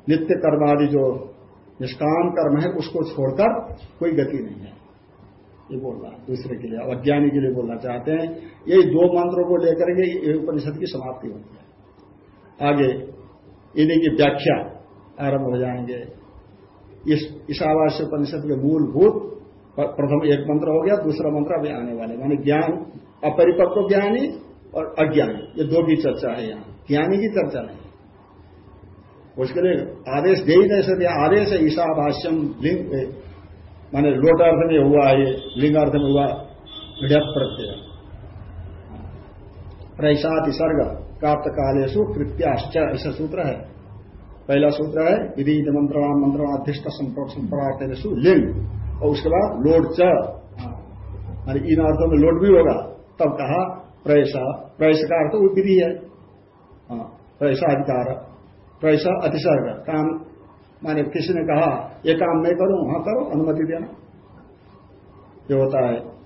नित्य कर्म आदि जो निष्काम कर्म है, उसको छोड़कर कोई गति नहीं है। ये बोल रहा दूसरे के लिए, अज्ञानी के लिए बोलना चाहते हैं। यही दो मंत्रों को लेकर के उपनिषद की समाप्ति होती है। आगे, इन्हीं की व्याख्या आरंभ हो जाएँगे। इस ईशावास्य उपनिषद के मूलभूत प्रथम एक मंत्र हो गया, दूसरा मंत्र अभी आने वाले। माने ज्ञान, अपरिपक्व ज्ञानी और अज्ञानी, ये दो की चर्चा है यहाँ। ज्ञानी की चर्चा नहीं। उसके लिए आदेश दे ही नहीं सकते। आदेश है ईशाभाष्यम लिंग माने लोट अर्थ में हुआ ये लिंग अर्थ में हुआ विडप प्रत्यय। प्रैसात सर्ग प्राप्त कालेशु कृत्याश्च ऐसा सूत्र है। पहला सूत्र है विधि मंत्रवान मंत्रवाधिष्ट संप्रार्थेशु लिंग। और उसके बाद लोड च। इन अर्थों में लोड भी होगा। तब कहा प्रैसा प्रैस का अर्थ विधि है। हाँ, प्रैसा अधिकार प्रैसा अतिसर्ग। काम माने किसी ने कहा ये काम मैं करूँ, वहाँ करो, अनुमति देना। ये होता है।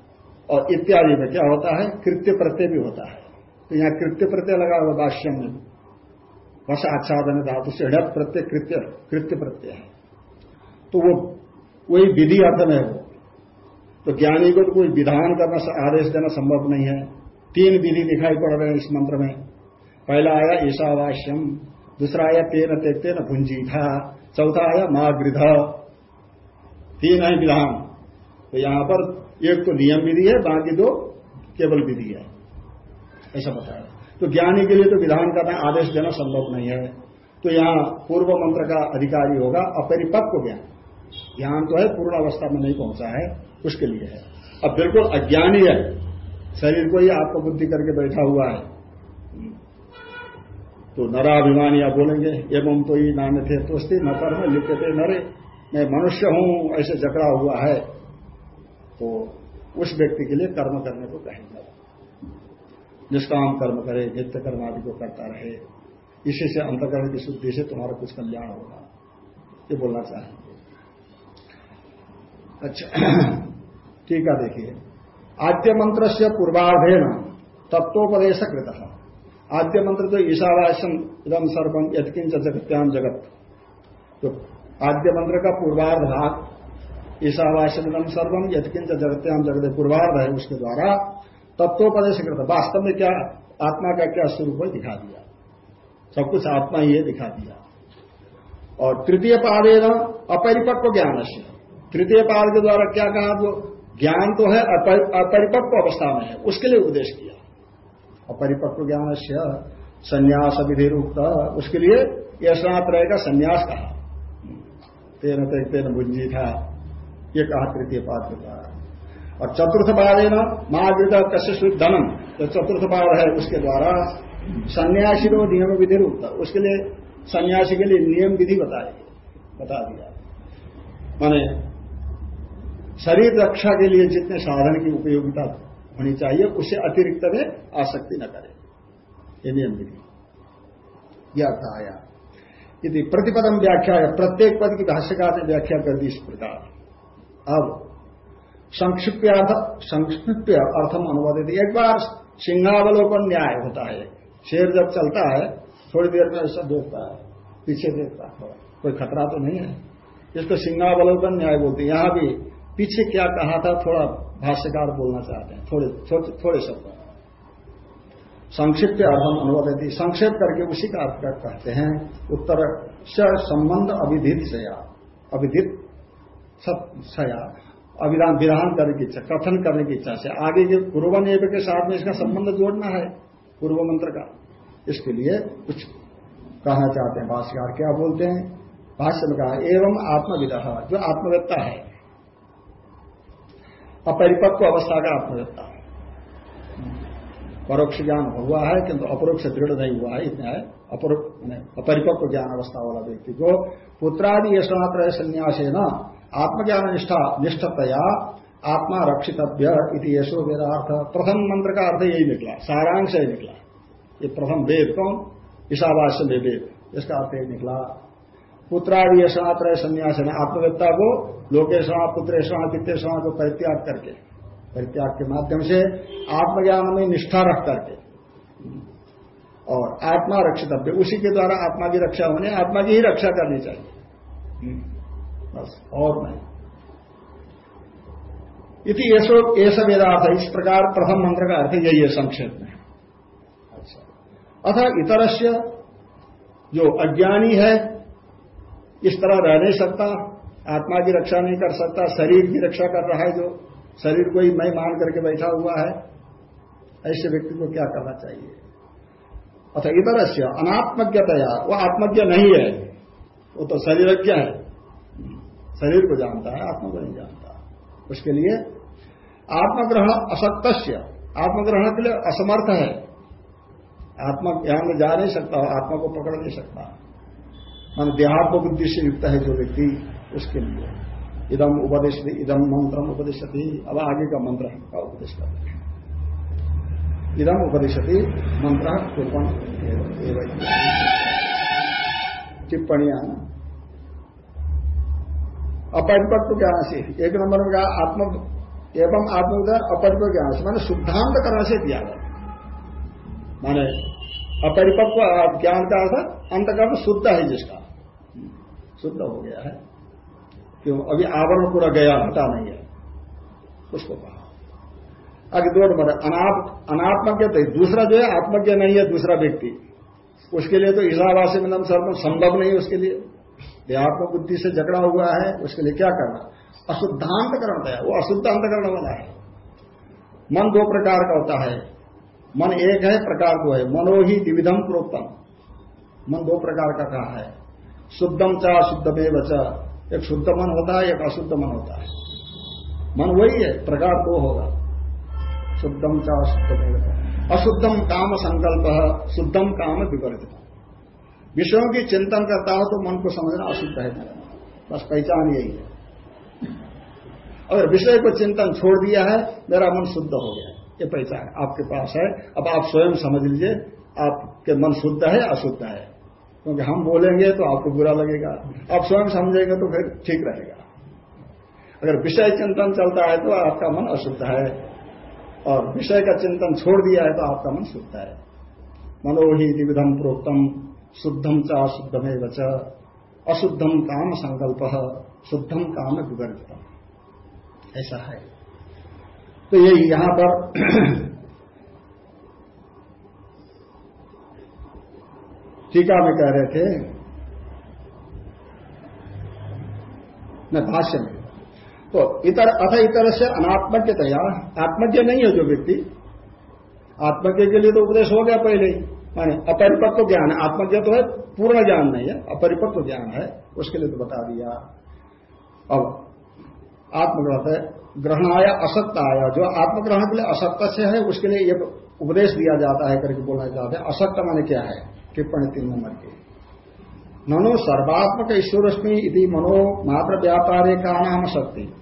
और इत्यादि में क्या होता है? कृत्य प्रत्यय भी होता है। तो यहाँ कृत्य प्रत्यय लगा हुआ भाष्य में। वश आच्छादन धातु से हड़प प्रत्यय कृत्य कृत्य प्रत्यय है। तो वो, वही विधि अर्थ में हो। तो ज्ञानी को तो कोई विधान करना आदेश देना संभव नहीं है। तीन विधि दिखाई पड़ रहे हैं इस मंत्र में। पहला आया ईशावास्यम, दूसरा आया तेन तेते न भुंजी था चौथा आया महागृध तीन है विधान। तो यहाँ पर एक तो नियम विधि है, बाकी दो केवल विधि है। ऐसा बताया। तो ज्ञानी के लिए तो विधान करना आदेश देना संभव नहीं है। तो यहाँ पूर्व मंत्र का अधिकारी होगा, अपरिपक्व ज्ञान। ज्ञान तो है, पूर्ण अवस्था में नहीं पहुँचा है, उसके लिए है। अब बिल्कुल अज्ञानी है। शरीर को ही आपको बुद्धि करके बैठा हुआ है। तो नराभिमानी आप बोलेंगे, एवं तो ही नाम थे तो न पर में लिखते थे नरे, मैं मनुष्य हूँ, ऐसे जकड़ा हुआ है। तो उस व्यक्ति के लिए कर्म करने को कहेंगे। निष्काम कर्म करे, नित्य कर्म आदि को करता रहे। इसी से अंतकरण की शुद्धि से तुम्हारा कुछ कल्याण होगा। ये बोलना चाहेंगे। अच्छा (clears throat) ठीक है, देखिए। आद्य मंत्र से पूर्वाधेन तत्वोपदेश कृत। आद्य मंत्र तो ईशावासन इदम सर्वम यथकिंच जगत्याम जगत। तो आद्य मंत्र का पूर्वार्ध भाग ईशावासन इदम सर्वम यथकिंच जगत्याम जगत पूर्वार्ध है उसके द्वारा तत्वोपदेश कृत वास्तव में क्या, आत्मा का क्या स्वरूप है दिखा दिया। सब कुछ आत्मा ही है दिखा दिया। और तृतीय पादेन अपरिपक्व ज्ञान से। तृतीय पाद के द्वारा क्या कहा जो ज्ञान तो है अपरिपक्व अवस्था में है। उसके लिए उपदेश किया। अपरिपक्व ज्ञान से संन्यास विधि रूप उसके लिए यशनाथ रहेगा संन्यास कहा। तेन तेन बुंजी था। ये कहा तृतीय पाद के द्वारा। और चतुर्थ पाद है ना महावृत कश्य धनम जो चतुर्थ पाद है उसके द्वारा सन्यासी रो नियम विधि रूप उसके लिए सन्यासी के लिए नियम विधि बताए बता दिया। माने शरीर रक्षा के लिए जितने साधन की उपयोगिता होनी चाहिए, उसे अतिरिक्त में आसक्ति न करे। ये नियम विधि यह अर्थ आया। यदि प्रतिपदम व्याख्या है प्रत्येक पद की भाष्यकार ने व्याख्या कर दी इस प्रकार। अब संक्षिप्त संक्षिप्त अर्थम अनुवादित। एक बार सिंहावलोकन न्याय होता है। शेर जब चलता है, थोड़ी देर में ऐसा देखता है, पीछे देखता है। कोई खतरा तो नहीं है। इसको सिंहावलोकन न्याय बोलते यहाँ भी पीछे क्या कहा था, थोड़ा भाष्यकार बोलना चाहते हैं। थोड़े थोड़े थोड़े शब्द। संक्षिप्त अर्थम अनुवाद संक्षेप करके उसी का अर्थ कहते हैं, उत्तर, से संबंध अविधित सया। अविधित सया। अभिधान, विधान करने की इच्छा, कथन करने की इच्छा से। आगे के पूर्व के साथ में इसका संबंध जोड़ना है, पूर्व मंत्र का। इसके लिए कुछ कहना चाहते हैं। भाष्यकार क्या बोलते हैं? भाष्य में कहा, एवं आत्मविद, जो आत्मवेत्ता है। अपरिपक्व अवस्था का आत्मवेत्ता परोक्ष ज्ञान हुआ है, किंतु अपरोक्ष दृढ़ नहीं हुआ है, इतना है। अपरिपक्व ज्ञान अवस्था वाला व्यक्ति को पुत्रादि यशनात्र संन्यास न आत्मज्ञान निष्ठा निष्ठतया आत्मा रक्षितव्य यशो वेदार्थ। प्रथम मंत्र का अर्थ यही निकला, सारांश ही निकला। ये प्रथम वेद कौन? ईशावास्य वेद। इसका अर्थ यही निकला पुत्रादि यशनात्र संन्यास ने आत्मवेत्ता को लोकेशणा पुत्रेशणा पित्तेशणा को परित्याग करके, परित्याग के माध्यम से आत्मज्ञान में निष्ठा रख करके। और आत्मा रक्षितव्य, उसी के द्वारा आत्मा की रक्षा होने, आत्मा की ही रक्षा करनी चाहिए। बस, और नहीं। इति ऐसा वेदार्थ, इस प्रकार प्रथम मंत्र का अर्थ यही है संक्षेप में। अच्छा। अथा इतरस्य जो अज्ञानी है इस तरह रह नहीं सकता, आत्मा की रक्षा नहीं कर सकता, शरीर की रक्षा कर रहा है जो, शरीर को ही मैं मान करके बैठा हुआ है, ऐसे व्यक्ति को क्या करना चाहिए? अथा इधर से अनात्मज्ञतया वो आत्मज्ञ नहीं है, वो तो शरीरज्ञ है। शरीर को जानता है, आत्मा को नहीं जानता। उसके लिए आत्मग्रहण असक्त आत्मग्रहण के लिए असमर्थ है। आत्मा ज्ञान में जा नहीं सकता, आत्मा को पकड़ नहीं सकता। मान देहात्म बुद्धि से युक्त है जो व्यक्ति, उसके लिए। इदम उपदेश इदम मंत्र उपदेशति, अब आगे का मंत्र का उपदेश करते हैं। इदम उपदेशति, मंत्र टिप्पण टिप्पणियाँ। अपरिपक्व ज्ञान से, एक नंबर में कहा, आत्म, एवं आत्मोदर अपरिपक्व ज्ञान से, मैंने शुद्धांत करने से दिया है माने अपरिपक्व ज्ञान का अर्थ अंतकर्म शुद्ध है जिसका। शुद्ध हो गया है। क्यों? अभी आवरण पूरा गया, हटा नहीं है। उसको कहा। आगे दो नंबर अनाप, अनात्मज्ञ तो दूसरा जो है, आत्मज्ञ नहीं है, दूसरा व्यक्ति। उसके लिए तो इलावासी में सर्व संभव नहीं उसके लिए। देहात्म बुद्धि से झगड़ा हुआ है, उसके लिए क्या करना? अशुद्धांत करण है, वो अशुद्ध अंतकरण वाला है। मन दो प्रकार का होता है। मन एक है, प्रकार को है। मनो ही द्विविधम प्रोत्तम मन दो प्रकार का कहा है। शुद्धम चा शुद्ध में बचा एक शुद्ध मन होता है, एक अशुद्ध मन होता है। मन वही है, प्रकार दो होगा। शुद्धम चा अशुद्ध अशुद्धम काम संकल्प शुद्धम काम विपरीत। विषयों की चिंतन करता हो तो मन को समझना अशुद्ध है। मेरा बस पहचान यही है। अगर विषय को चिंतन छोड़ दिया है, मेरा मन शुद्ध हो गया। ये पहचान आपके पास है। अब आप स्वयं समझ लीजिए, आपके मन शुद्ध है, अशुद्ध है। क्योंकि हम बोलेंगे तो आपको बुरा लगेगा। आप स्वयं समझेंगे तो फिर ठीक रहेगा। अगर विषय चिंतन चलता है तो आपका मन अशुद्ध है। और विषय का चिंतन छोड़ दिया है तो आपका मन शुद्ध है। मनोही दिविधम प्रोक्तम शुद्धम च अशुद्धम बच अशुद्धम काम संकल्प शुद्धम काम विवर्तम ऐसा है। तो ये यहाँ पर टीका में कह रहे थे, न भाष्य में तो इतर, अथ इतर से अनात्मज्ञ तैयार आत्मज्ञ नहीं है जो व्यक्ति। आत्मज्ञ के लिए तो उपदेश हो गया पहले ही। माने अपरिपक्व ज्ञान है। आत्मज्ञ तो है, पूर्ण ज्ञान नहीं है। अपरिपक्व ज्ञान है, उसके लिए तो बता दिया। अब आत्मग्रह ग्रहण आया असत्य आया जो आत्मग्रहण के लिए असत्य से है, उसके लिए ये उपदेश दिया जाता है, करके बोलना चाहते हैं। असत्य माने क्या है? टिप्पणी तीन नंबर की। ननो सर्वात्मक ईश्वरस्मी यदि मनो मात्र व्यापार का नाम शक्ति।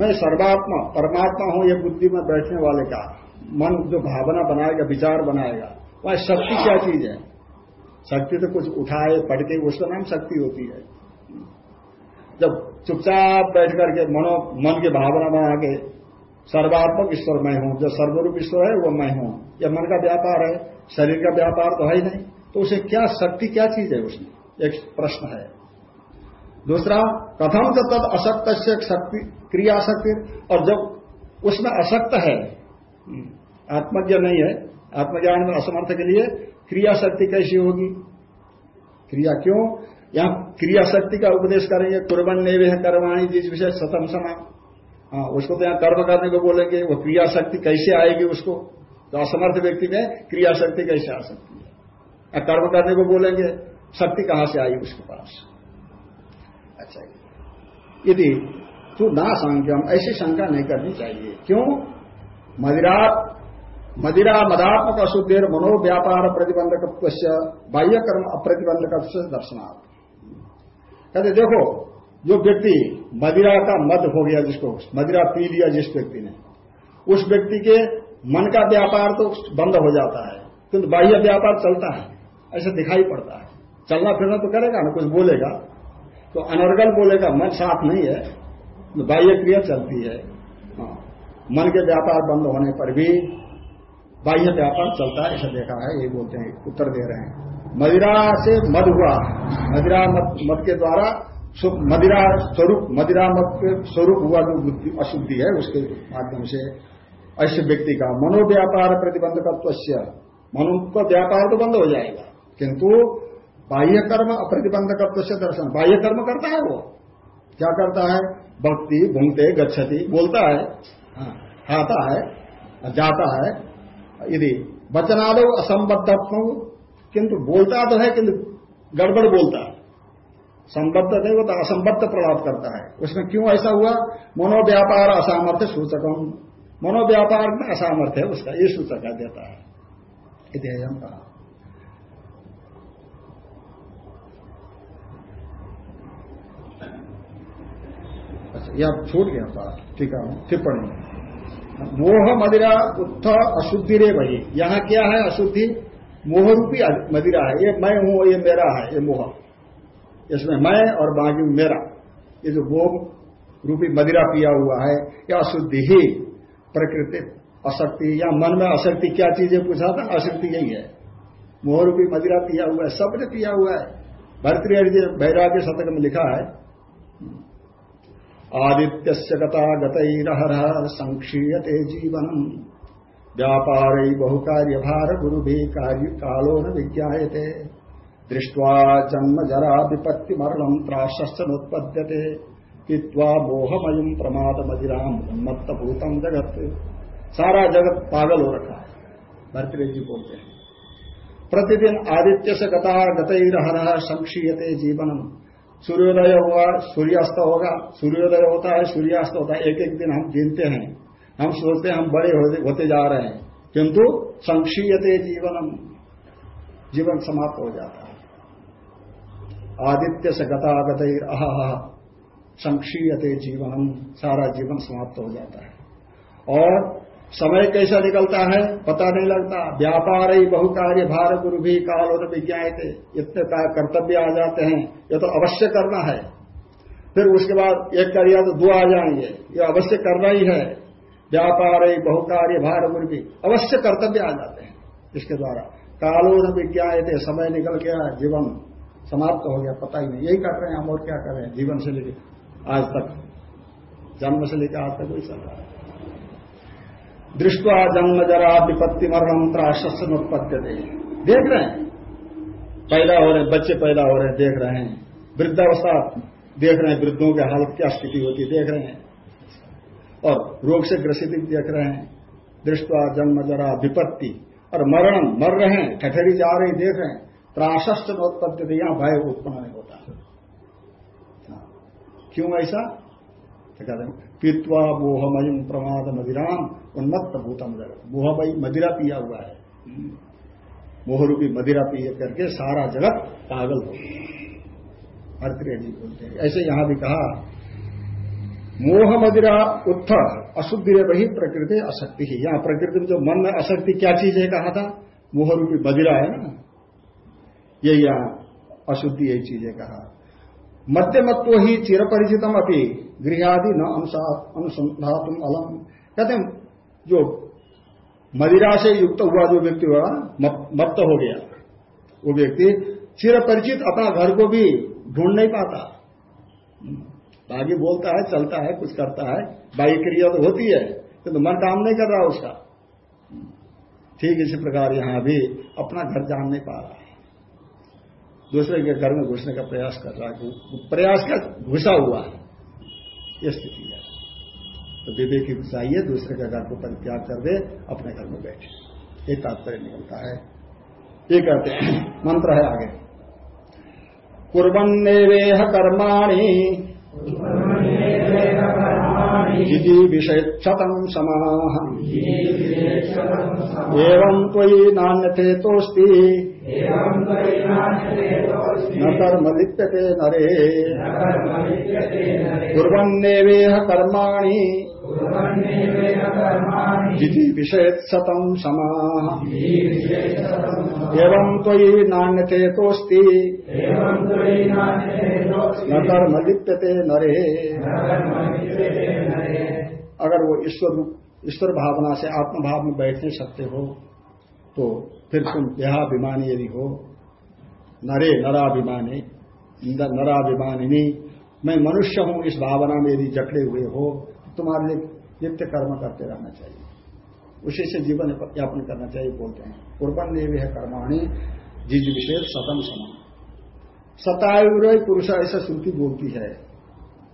मैं सर्वात्मा, परमात्मा हूँ, ये बुद्धि में बैठने वाले का। मन जो भावना बनाएगा, विचार बनाएगा, वह शक्ति क्या चीज़ है? शक्ति तो कुछ उठाए पढ़ के उसका नाम शक्ति होती है। जब चुपचाप बैठ करके मनो, मन की भावना बना के सर्वात्मक ईश्वर मैं हूँ। जो सर्वरूप ईश्वर है, वो मैं हूँ। यह मन का व्यापार है, शरीर का व्यापार तो है ही नहीं। तो उसे क्या शक्ति, क्या चीज़ है उसमें? एक प्रश्न है। दूसरा, कथम जब तब असक्त से शक्ति क्रिया शक्ति और जब उसमें असक्त है आत्मज्ञ नहीं है, आत्मज्ञान में असमर्थ के लिए क्रिया शक्ति कैसी होगी? क्रिया क्यों? यहाँ क्रिया शक्ति का उपदेश करेंगे कुर्बन ने वे कर्माणी जिस विषय सतम समा हाँ उसको तो यहाँ कर्म करने को बोलेंगे। वो क्रिया शक्ति कैसे आएगी उसको? तो असमर्थ व्यक्ति में क्रिया शक्ति कैसे आ सकती है? या कर्म करने को बोलेंगे, शक्ति कहाँ से आई उसके पास? अच्छा यदि तू ना संख्यम ऐसी शंका नहीं करनी चाहिए। क्यों? मदिरा मदिरा मदात्मक अशुद्धेर मनोव्यापार प्रतिबंधक बाह्य कर्म अप्रतिबंधक दर्शनार्थ कहते देखो, जो व्यक्ति मदिरा का मद हो गया जिसको मदिरा पी लिया जिस व्यक्ति ने। उस व्यक्ति के मन का व्यापार तो बंद हो जाता है किंतु बाह्य व्यापार चलता है ऐसा दिखाई पड़ता है। चलना फिरना तो करेगा ना कुछ बोलेगा। तो अनर्गल बोलेगा मन साफ़ नहीं है तो बाह्य क्रिया चलती है। हाँ मन के व्यापार बंद होने पर भी बाह्य व्यापार चलता है ऐसा देखा है ये बोलते हैं उत्तर दे रहे हैं। मदिरा से मद हुआ। मदिरा मद, मद के द्वारा मदिरा स्वरूप मदिरा स्वरूप हुआ जो अशुद्धि है उसके माध्यम से ऐसे व्यक्ति का मनोव्यापार प्रतिबंधकत्व मनो का व्यापार तो बंद हो जाएगा। किंतु बाह्य कर्म अप्रतिबंधकत्व से दर्शन बाह्य कर्म करता है वो। क्या करता है? भक्ति भूंगते गच्छति बोलता है हाँ, खाता है जाता है यदि वचनादो असंबद्ध किंतु बोलता तो है किंतु गड़बड़ बोलता है। संबद्ध नहीं होता असंबद्ध प्रलाप करता है। उसमें क्यों ऐसा हुआ? मनोव्यापार असामर्थ्य सूचकम। मनोव्यापार में असामर्थ्य है, उसका ये सूचक देता है। कहा। अच्छा यह छूट गया था। ठीक है, टिप्पणी। मोह मदिरा उत्थ अशुद्धि रे भाई यहाँ क्या है अशुद्धि? मोह रूपी मदिरा है। ये मैं हूँ, ये मेरा है, ये मोह। इसमें मैं और बाकी मेरा ये जो भोग रूपी मदिरा पिया हुआ है या अशुद्धि ही प्रकृति अशक्ति या मन में अशक्ति क्या चीज़ है पूछा था? अशक्ति यही है। मोह रूपी मदिरा पिया हुआ है सबने पिया हुआ है। भरतृहरि भैराग्य शतक में लिखा है आदित्य गता गतरहर संक्षीयते जीवनम। व्यापार बहुकार्य भार गुरु भी कार्य कालो न विज्ञाते दृष्टवा जन्म जरा विपत्ति मरणम त्राशस्नुत्पद्यते पीवा मोहमयम प्रमाद मदिराम उन्मत्त भूतम जगत। सारा जगत पागल हो रखा है। भरतरेज जी बोलते हैं। प्रतिदिन आदित्य से गता गतरह संक्षीयते जीवनम। सूर्योदय हुआ, सूर्यास्त होगा। सूर्योदय होता है, सूर्यास्त होता है। एक एक दिन हम गिनते हैं। हम सोचते हैं हम बड़े होते जा रहे हैं। किंतु संक्षीयते जीवनम। जीवन समाप्त हो जाता है। आदित्य से गतागत अह संक्षीयते जीवनम, सारा जीवन समाप्त हो जाता है। और समय कैसा निकलता है? पता नहीं लगता। व्यापार ही बहुकार्य, भार गुरु भी, काल और विज्ञा थे। इतने कर्तव्य आ जाते हैं। ये तो अवश्य करना है। फिर उसके बाद एक करिया तो दो आ जाएँगे। ये अवश्य करना ही है। व्यापार ही बहुकार्य, भार गुरु भी। अवश्य कर्तव्य आ जाते हैं। इसके द्वारा कालो न विज्ञा थे, समय निकल गया, जीवन समाप्त हो गया, पता ही नहीं। यही कर रहे हैं हम और क्या कर? रहे हैं जीवन से लेके आज तक। जन्म से लेकर आज तक वही चल रहा है। दृष्टवा जन्म जरा विपत्ति मरण त्राशस्न उत्पत्ति दे देख रहे हैं। पैदा हो रहे हैं, बच्चे पैदा हो रहे हैं, देख रहे हैं। वृद्धावस्था देख रहे हैं, वृद्धों की हालत क्या स्थिति होती देख रहे हैं। और रोग से ग्रसित देख रहे हैं। दृष्टवा जन्म जरा विपत्ति। और मरण, मर रहे हैं, ठठेरी जा रही, देख रहे हैं। त्राशस्त नोत्पत्ति यहाँ भय उत्पन्न नहीं होता। हाँ। क्यों ऐसा? तो कहते हैं? पीतवा मोहमयी प्रमाद मदिराम उन्मत्त भूतम जगत। मोहमयी मदिरा पिया हुआ है। मोहरूपी मदिरा पिए करके सारा जगत पागल हो गया। जी बोलते हैं। ऐसे यहाँ भी कहा, मोह मदिरा उत्थ अशुद्धि वही प्रकृति अशक्ति ही। यहाँ प्रकृति में जो मन में अशक्ति क्या चीज़ है कहा था? मोहरूपी मदिरा है ना? ये यहाँ अशुद्धि यही चीज़ें कहा। मध्यमत्व ही चिरपरिचितम अपनी गृहादि न अनुसंधातुम अलम। कहते जो मदिरा से युक्त हुआ जो व्यक्ति हुआ मत्त हो गया। वो व्यक्ति चिरपरिचित अपना घर को भी ढूंढ नहीं पाता। बाकी बोलता है, चलता है, कुछ करता है बाई क्रिया तो होती है, किंतु तो मन काम नहीं कर रहा उसका। ठीक इसी प्रकार यहाँ भी अपना घर जान नहीं पा रहा। दूसरे के घर में घुसने का प्रयास कर रहा है प्रयास का घुसा हुआ है। ये स्थिति है। तो विवेक चाहिए दूसरे के घर को परित्याग कर दे, अपने घर में बैठे। ये तात्पर्य निकलता है। ये कहते हैं, मंत्र है आगे। कुरन्नेवेह कर्माणी। विषय क्षतम समाह एवं त्वयि नान्यथे तोस्ती। न कर्म लिप्यते नरे कुरन्नेवेह कर्माणि। जिति विषय सतम समाह एवं त्वयि नान्यते तोस्ती न कर्म लिप्यते नरे। अगर वो ईश्वर ईश्वर भावना से आत्मभाव में बैठ नहीं सकते हो तो फिर तुम देहाभिमानी यदि हो, नरे नराभिमानी नराभिमानिनी, मैं मनुष्य हूँ, इस भावना में यदि जकड़े हुए हो तुम्हारे लिए नित्य कर्म करते रहना चाहिए। उसी से जीवन यापन करना चाहिए, बोलते हैं। पूर्वन भी है कर्माणी जिज विशेष सतम समान सतायुर पुरुष ऐसा श्रुति बोलती है।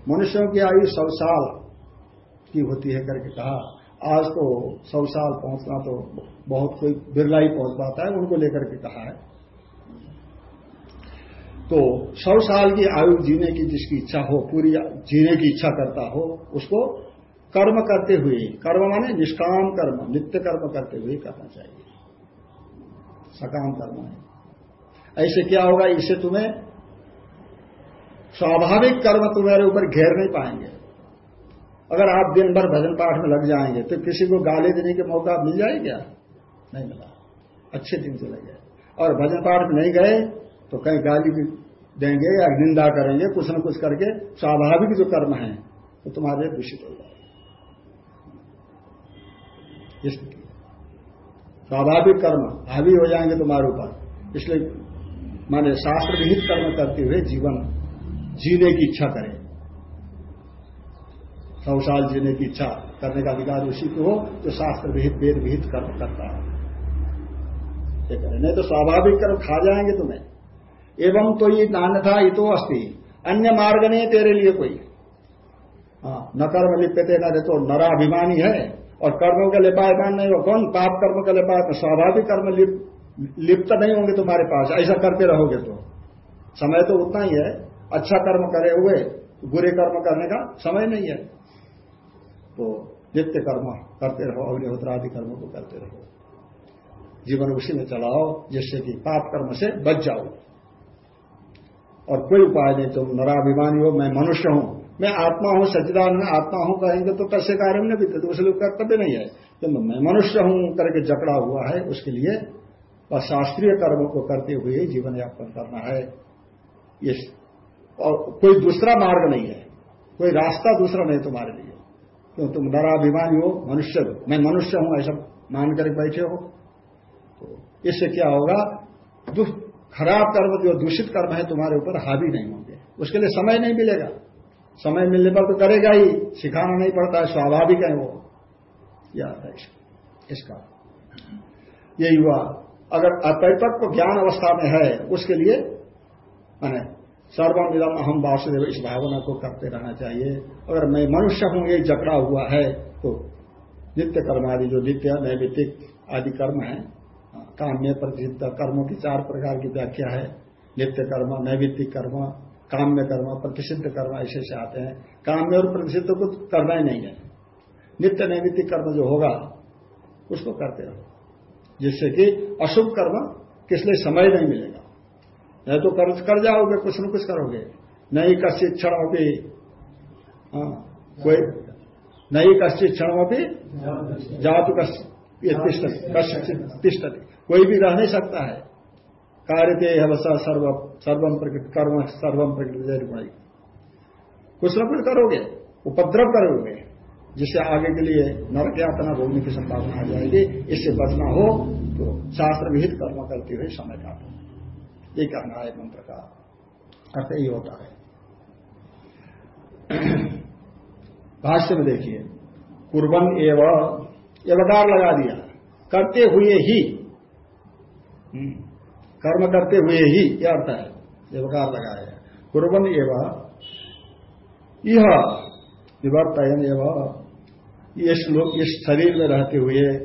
मनुष्यों की आयु सौ साल की होती है करके कहा। आज तो सौ साल पहुँचना तो बहुत कोई बिरला ही पहुँच पाता है, उनको लेकर के कहा है। तो सौ साल की आयु जीने की जिसकी इच्छा हो, पूरी जीने की इच्छा करता हो, उसको कर्म करते हुए, कर्म माने निष्काम कर्म, नित्य कर्म करते हुए करना चाहिए। सकाम कर्म है। ऐसे क्या होगा इससे तुम्हें स्वाभाविक कर्म तुम्हारे ऊपर घेर नहीं पाएँगे। अगर आप दिन भर भजन पाठ में लग जाएँगे तो किसी को गाली देने के मौका मिल जाए क्या? नहीं मिला। अच्छे दिन चले गए। और भजन पाठ में नहीं गए तो कहीं गाली भी देंगे या निंदा करेंगे, कुछ न कुछ करके स्वाभाविक जो कर्म है, वो तो तुम्हारे दूषित हो जाए स्वाभाविक कर्म हावी हो जाएँगे तुम्हारे ऊपर। इसलिए माने शास्त्र विहित कर्म करते हुए जीवन जीने की इच्छा करें। सौ साल जीने की इच्छा करने का अधिकार उसी को हो जो शास्त्र विहित वेद विहित कर्म करता है। ये करें। नहीं तो स्वाभाविक कर्म खा जाएँगे तुम्हें। एवं तो ये नान्यथा ये तो अस्थि अन्य मार्ग नहीं तेरे लिए कोई। हाँ न कर्म लिप्यते, न तो नराभिमानी है। और कर्मों का लिपायमान नहीं हो। कौन पाप कर्म का लिपाय स्वाभाविक कर्म लिप्त नहीं होंगे तुम्हारे पास। ऐसा करते रहोगे तो। समय तो उतना ही है। अच्छा कर्म करे हुए, बुरे कर्म करने का समय नहीं है। तो नित्य कर्म करते रहो, अग्निहोत्रादि कर्म को करते रहो। जीवन उसी में चलाओ जिससे कि पाप कर्म से बच जाओ। और कोई उपाय नहीं, तुम नराभिमानी हो, मैं मनुष्य हूँ, मैं आत्मा हूँ सचिदान आत्मा हूँ, कहेंगे तो कैसे कार्य में भी तो उसके कर्तव्य नहीं है। तो मैं मनुष्य हूँ, करके जकड़ा हुआ है, उसके लिए वह शास्त्रीय कर्मों को करते हुए जीवन यापन करना है। ये और कोई दूसरा मार्ग नहीं है, कोई रास्ता दूसरा नहीं तुम्हारे लिए। क्यों? तुम नराभिमानी हो, मनुष्य मैं मनुष्य हूँ, ऐसा मान कर बैठे हो। इससे क्या होगा? खराब कर्म जो दूषित कर्म है तुम्हारे ऊपर हावी नहीं होंगे। उसके लिए समय नहीं मिलेगा। समय मिलने पर तो करेगा ही। सिखाना नहीं पड़ता है, स्वाभाविक है वो। याद है इसका। यही हुआ अगर अपरिपक्व ज्ञान अवस्था में है, उसके लिए मैंने सर्वम विदम अहम वासुदेव, इस भावना को करते रहना चाहिए। अगर मैं मनुष्य हूँ, ये जकड़ा हुआ है तो नित्य कर्म आदि जो नित्य, नैमित्तिक आदि कर्म है काम्य प्रतिष्ठ कर्मों की चार प्रकार की व्याख्या है। नित्य कर्म नैमित्तिक कर्म काम्य कर्म प्रतिषिद्ध कर्म ऐसे से आते हैं। काम्य और प्रतिषिद्ध को करना ही नहीं है। नित्य नैमित्तिक कर्म जो होगा उसको करते रहो। जिससे कि अशुभ कर्म किस लिए समय नहीं मिलेगा। नहीं तो कर्ज कर जाओगे कुछ न कुछ करोगे। नहीं कश्चित क्षण भी हाँ, कोई नहीं कश्चित क्षण भी जातु तिष्ट कोई भी रह नहीं सकता है। कार्यते हवसा सर्व सर्वम प्रकृति कर्म सर्वम प्रकृति कुछ न कुछ करोगे, उपद्रव करोगे, जिससे आगे के लिए नरक यातना भोगने की संभावना आ जाएगी। इससे बचना हो तो शास्त्र विहित कर्म करते हुए समय काटो। ये कहना है मंत्र का अर्थ ही होता है। भाष्य में देखिए पूर्वन एवं एवकार लगा दिया। करते हुए ही। कर्म करते हुए ही यह अर्थ है देवकार लगाया कुरबन एवं यह निवर्तयन एवं। इस लोग इस शरीर में रहते हुए,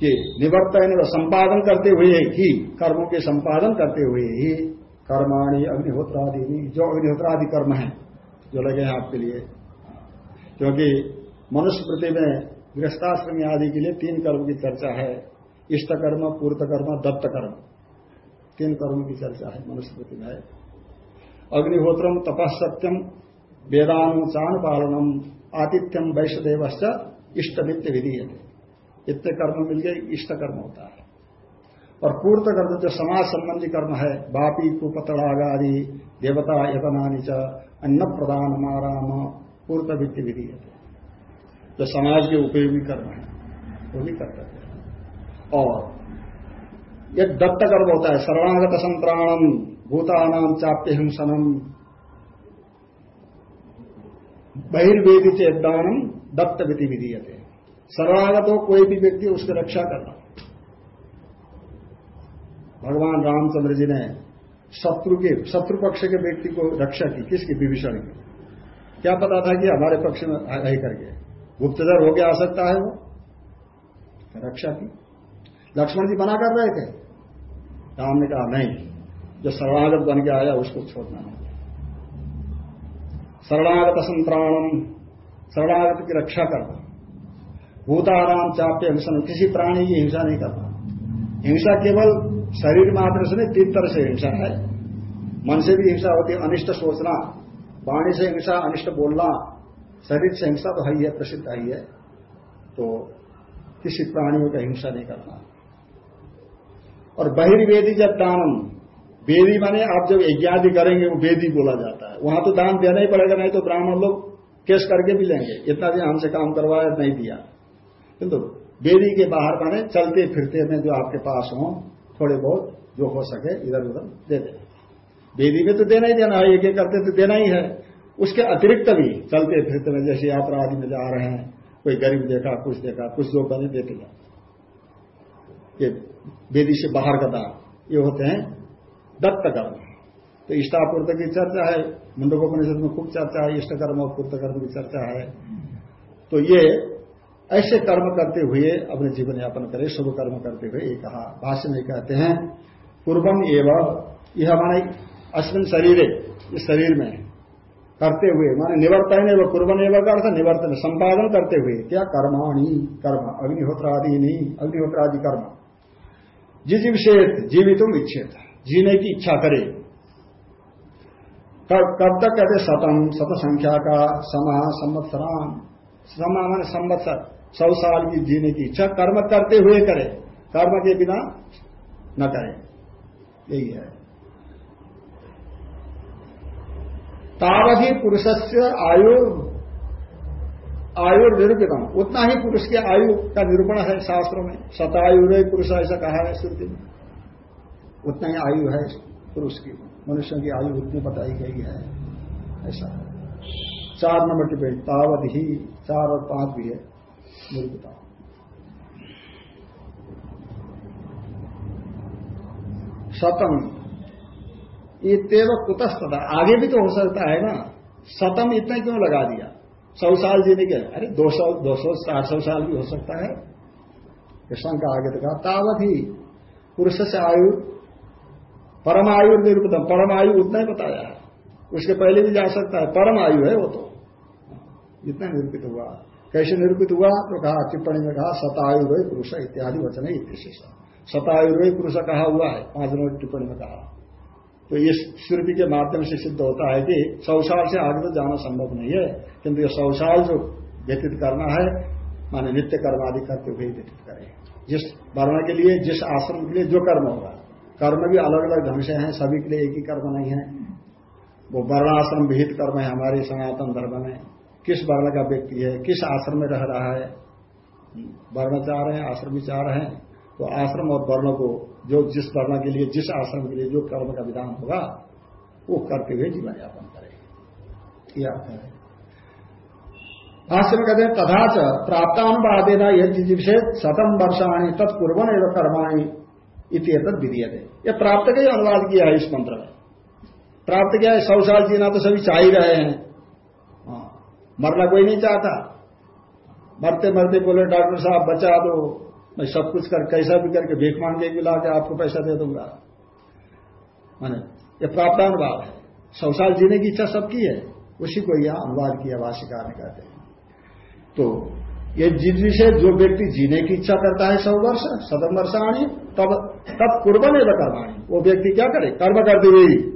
कि निवर्तन संपादन करते हुए ही, कर्मों के संपादन करते हुए ही, कर्माणी अग्निहोत्रादि जो अग्निहोत्रादि कर्म है, जो लगे हैं आपके लिए। क्योंकि मनुष्य प्रति में गृहस्थाश्रम आदि के लिए तीन कर्म की चर्चा है। इष्ट कर्म, पूर्त कर्म, दत्त कर्म। तीन कर्म की चर्चा है? मनुस्मृति में अग्निहोत्रम तपस्त्यम वेदानुचान पालनम आतिथ्यम वैश्वदेव इष्ट नित्य विधि इतने कर्म मिल गए, इष्ट कर्म होता है। और पूर्त कर्म जो समाज संबंधी कर्म है, बापी कुपतड़ागा आदि, देवता, यतनानी च, अन्न प्रदान, माराम पूर्त वित्त विधि जो समाज के उपयोगी कर्म है, वो भी कर्तव्य और एक दत्त कर्म होता है शरणागत संत्राणम भूतानाम चाप्य हिंसनम बहिर्वेदी चेदानम दत्त विधि विधीयते। शरणागत हो कोई भी व्यक्ति उसकी रक्षा करना भगवान रामचंद्र जी ने शत्रु के, शत्रु पक्ष के व्यक्ति को रक्षा की, किसकी? विभीषण की। क्या पता था कि हमारे पक्ष में रह करके। गुप्तधर गया, आ सकता है वो। रक्षा की। लक्ष्मण जी मना कर रहे थे। राम ने कहा, नहीं, जो शरणागत बन के आया, उसको छोड़ना नहीं शरणागत संत्राणम शरणागत की रक्षा करना। भूताराम चाप्य हिंसा किसी प्राणी की हिंसा नहीं करना। हिंसा केवल शरीर मात्र से नहीं, तीन तरह से हिंसा है। मन से भी हिंसा होती अनिष्ट सोचना, वाणी से हिंसा, अनिष्ट बोलना, शरीर से हिंसा तो है ही प्रसिद्ध ही है। तो किसी प्राणियों का हिंसा नहीं करना। और बहिर्वेदी जब दानम, वेदी माने आप जब यज्ञादि करेंगे, वो वेदी बोला जाता है। वहाँ तो दान देना ही पड़ेगा, नहीं तो ब्राह्मण लोग केस करके भी लेंगे। इतना दिन हमसे काम करवाया, नहीं दिया। किंतु वेदी के बाहर माने चलते फिरते में जो आपके पास हो, थोड़े बहुत जो हो सके इधर उधर दे दे। वेदी में तो देना ही देना है एक करते तो देना ही है। उसके अतिरिक्त भी चलते फिरते में, जैसे यात्रा आदि में जा रहे हैं, कोई गरीब देखा, कुछ देखा, कुछ लोग बने, देते हैं। ये वेदी से बाहर का दान, ये होते हैं दत्त कर्म तो इष्टापूर्त की चर्चा है मुंडकोपनिषद में खूब चर्चा है इष्ट कर्म और पूर्त कर्म की चर्चा है। तो ये ऐसे कर्म करते हुए अपने जीवन यापन करें, शुभ कर्म करते हुए, ये कहा, भाष्य में कहते हैं, पूर्वम एवं, यह हमारे अश्विन शरीर, इस शरीर में करते हुए, माने निवर्तन एवं पूर्वन एवं का अर्थ निवर्तन, संपादन करते हुए, क्या कर्माणी, कर्म अग्निहोत्र आदि नहीं अग्निहोत्र आदि कर्म। जिस विषेत जीवितुम इच्छेत। जीने की इच्छा करे। कब तक कहते सतम सत संख्या का समा संवत्सराम समा मान संवत्सर, सौ साल की जीने की इच्छा कर्म करते हुए करे। कर्म के बिना न करे। यही है। तावधि पुरुष से आयु आयु निरूपितम उतना ही पुरुष की आयु का निरूपण है शास्त्रों में। शतायु पुरुष, ऐसा कहा है श्रुति में। उतना ही आयु है पुरुष की। मनुष्यों की आयु उतनी बताई गई है। ऐसा। चार नंबर टिप्पणी तावत ही चार और पाँच भी है। निरूपिता। शतम इतव कुतस्तता आगे भी तो हो सकता है ना। शतम इतना क्यों लगा दिया? सौ साल जीने के अरे दो सौ दो सौ, चार सौ साल भी हो सकता है। शंका आगे तो कहा, तावत ही, पुरुष से आयु, परम आयु निरूपितम परम आयु उतना ही बताया है। उसके पहले भी जा सकता है, परम आयु है वो तो। इतना निरूपित हुआ। कैसे निरूपित हुआ? तो कहा, टिप्पणी में कहा शतायुर्वय पुरुष इत्यादि वचन है इतिशेष शतायुर्वय पुरुष कहा हुआ है, पाँच नंबर टिप्पणी में कहा। तो इस श्रुति के माध्यम से सिद्ध होता है कि सौ साल से आगे तो जाना संभव नहीं है, किंतु ये सौ साल जो व्यतीत करना है, माने नित्य कर्म आदि करते हुए व्यतीत करें। जिस वर्ण के लिए, जिस आश्रम के लिए जो कर्म होगा, कर्म भी अलग अलग ढंग से हैं, सभी के लिए एक ही कर्म नहीं है। वो वर्णाश्रम विहित कर्म है हमारे सनातन धर्म में। किस वर्ण का व्यक्ति है, किस आश्रम में रह रहा है? वर्ण चाह रहे हैं, आश्रम भी चाह रहे हैं। तो आश्रम और वर्ण को, जो जिस वर्ण के लिए, जिस आश्रम के लिए, जो कर्म का विधान होगा, वो करते हुए जीवन यापन करें यह अर्थ है। भाष्य में कहते हैं, तथा च प्राप्तानुवादेना यदि से शतम वर्षाणी तत्पूर्वन एवं कर्माणी इतद विधीय यह प्राप्त का ही अनुवाद किया है इस मंत्र में। प्राप्त किया है, सौ साल जीना तो सभी चाह ही रहे हैं। मरना कोई नहीं चाहता। मरते मरते बोले, डॉक्टर साहब बचा दो। मैं सब कुछ कर, कैसा भी करके भीख मांगे भी ला के आपको पैसा दे दूँगा। माने, ये प्राप्तानुवाद है। सौ साल जीने की इच्छा सबकी है। उसी को यह अनुवाद किया भाषिकार ने कहते हैं। तो ये जिनसे जो व्यक्ति जीने की इच्छा करता है सौ वर्ष, सदम वर्षाणी, तब तब पूर्व नहीं कर्माणी वो व्यक्ति क्या करे? कर्म कर करते हुए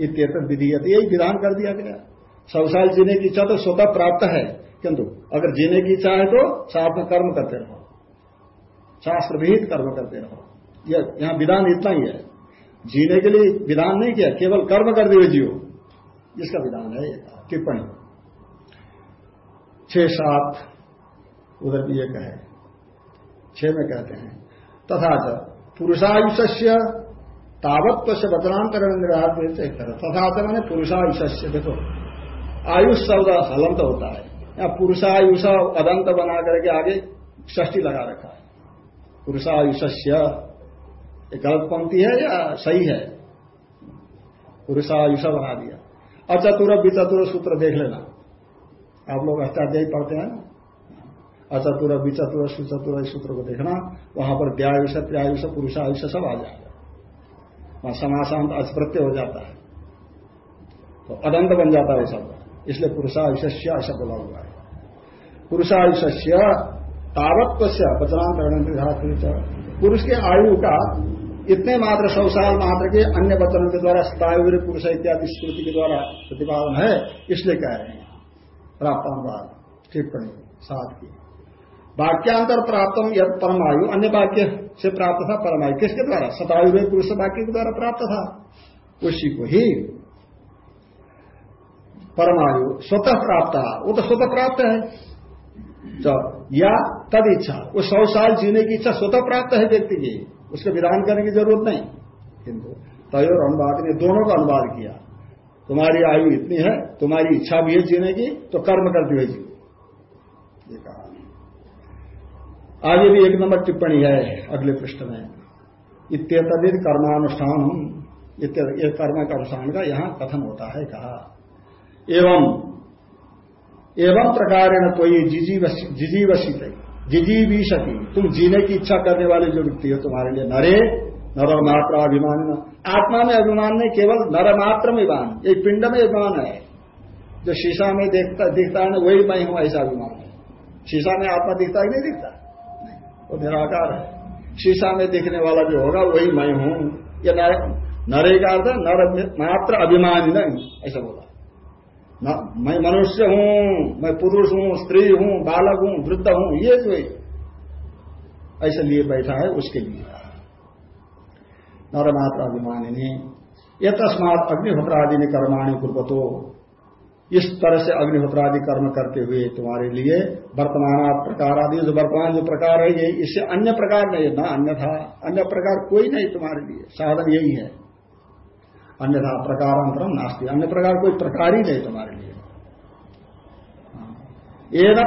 इत्यतन विधीयत। यही विधान कर दिया गया। सौ साल जीने की इच्छा तो स्वतः प्राप्त है। किंतु अगर जीने की इच्छा है तो साथ में कर्म करते रहो। शास्त्र विहित कर्म करते रहो। यह विधान इतना ही है। जीने के लिए विधान नहीं किया, केवल कर्म कर दिए जियो इसका विधान है टिप्पणी। छह सात, उधर भी एक है छह में कहते हैं, तथा पुरुषायुष्य तावत्व से वचनांतरण निर्धारित तथा मैंने पुरुषायुष्य देखो, आयुष शब्द हलंत होता है। या पुरुषायुष अदंत बना करके आगे षष्टी लगा रखा है। पुरुषायुष्य गलत पंक्ति है या सही है? पुरुषायुष बना दिया। अचतुर विचतुर सूत्र देख लेना। आप लोग अष्टाध्यायी पढ़ते हैं अचतुर विचतुर सुचतुर सूत्र को देखना। वहाँ पर व्यायुष, त्रियायुष, पुरुषायुष सब आ जाएगा। वहाँ समासांत अस्प्रत्य हो जाता है। तो अदंत बन जाता है शब्द इसलिए पुरुषायुष्य ऐसा बोला हुआ है। पुरुषायुष्य तावत्व वचनांतरण पुरुष के आयु का इतने मात्र सौ साल मात्र के अन्य वचनों के द्वारा स्थायु पुरुष इत्यादि स्मृति के द्वारा प्रतिपादन है, इसलिए कह रहे हैं। प्राप्तानुवाद टिप्पणी सात की। वाक्यांतर प्राप्त यद परमायु, अन्य वाक्य से प्राप्त था परमायु। किसके द्वारा? सतायु पुरुष वाक्य के द्वारा प्राप्त था। उसी को ही परमायु स्वतः प्राप्त वो तो स्वतः प्राप्त है। तो या तद इच्छा। वो सौ साल जीने की इच्छा स्वतः प्राप्त है व्यक्ति की। उसको विधान करने की ज़रूरत नहीं। किंतु तय और अनुवाद ने दोनों का अनुवाद किया। तुम्हारी आयु इतनी है, तुम्हारी इच्छा भी है जीने की तो कर्म करती हुए जी ये कहा। आगे भी एक नंबर टिप्पणी है अगले पृष्ठ में। इत्यतदित कर्मानुष्ठान ये कर्म का अनुष्ठान का यहाँ कथन होता है, कहा। एवं एवं प्रकार कोई जिजीवसी जिजीविशति तुम जीने की इच्छा करने वाले जो व्यक्ति हो, तुम्हारे लिए नरे, नर मात्र अभिमान आत्मा में अभिमान नहीं, केवल नर मात्र में अभिमान। ये पिंड में अभिमान है। जो शीशा में देखता, दिखता है ना, वही मैं हूँ, ऐसा अभिमान है। शीशा में आत्मा दिखता है नहीं दिखता? वो निराकार है। शीशा में दिखने वाला जो होगा, वही मैं हूँ। ये नरे का अर्थ नर मात्र अभिमान नहीं, ऐसा बोला। मैं मनुष्य हूँ, मैं पुरुष हूँ, स्त्री हूँ, बालक हूँ, वृद्ध हूँ, ये जो ऐसे लिए बैठा है उसके लिए। नरमात्र अभिमानी ये तस्मात अग्निहोत्रादि कर्माणी पूर्वतो इस तरह से अग्निहोत्रादि कर्म करते हुए तुम्हारे लिए वर्तमान प्रकार आदि, जो वर्तमान जो प्रकार है, ये इससे अन्य प्रकार नहीं ना अन्य था अन्य प्रकार कोई नहीं तुम्हारे लिए। साधन यही है। अन्यथा प्रकारांतरम नास्ती। अन्य प्रकार कोई प्रकार ही नहीं तुम्हारे लिए। एक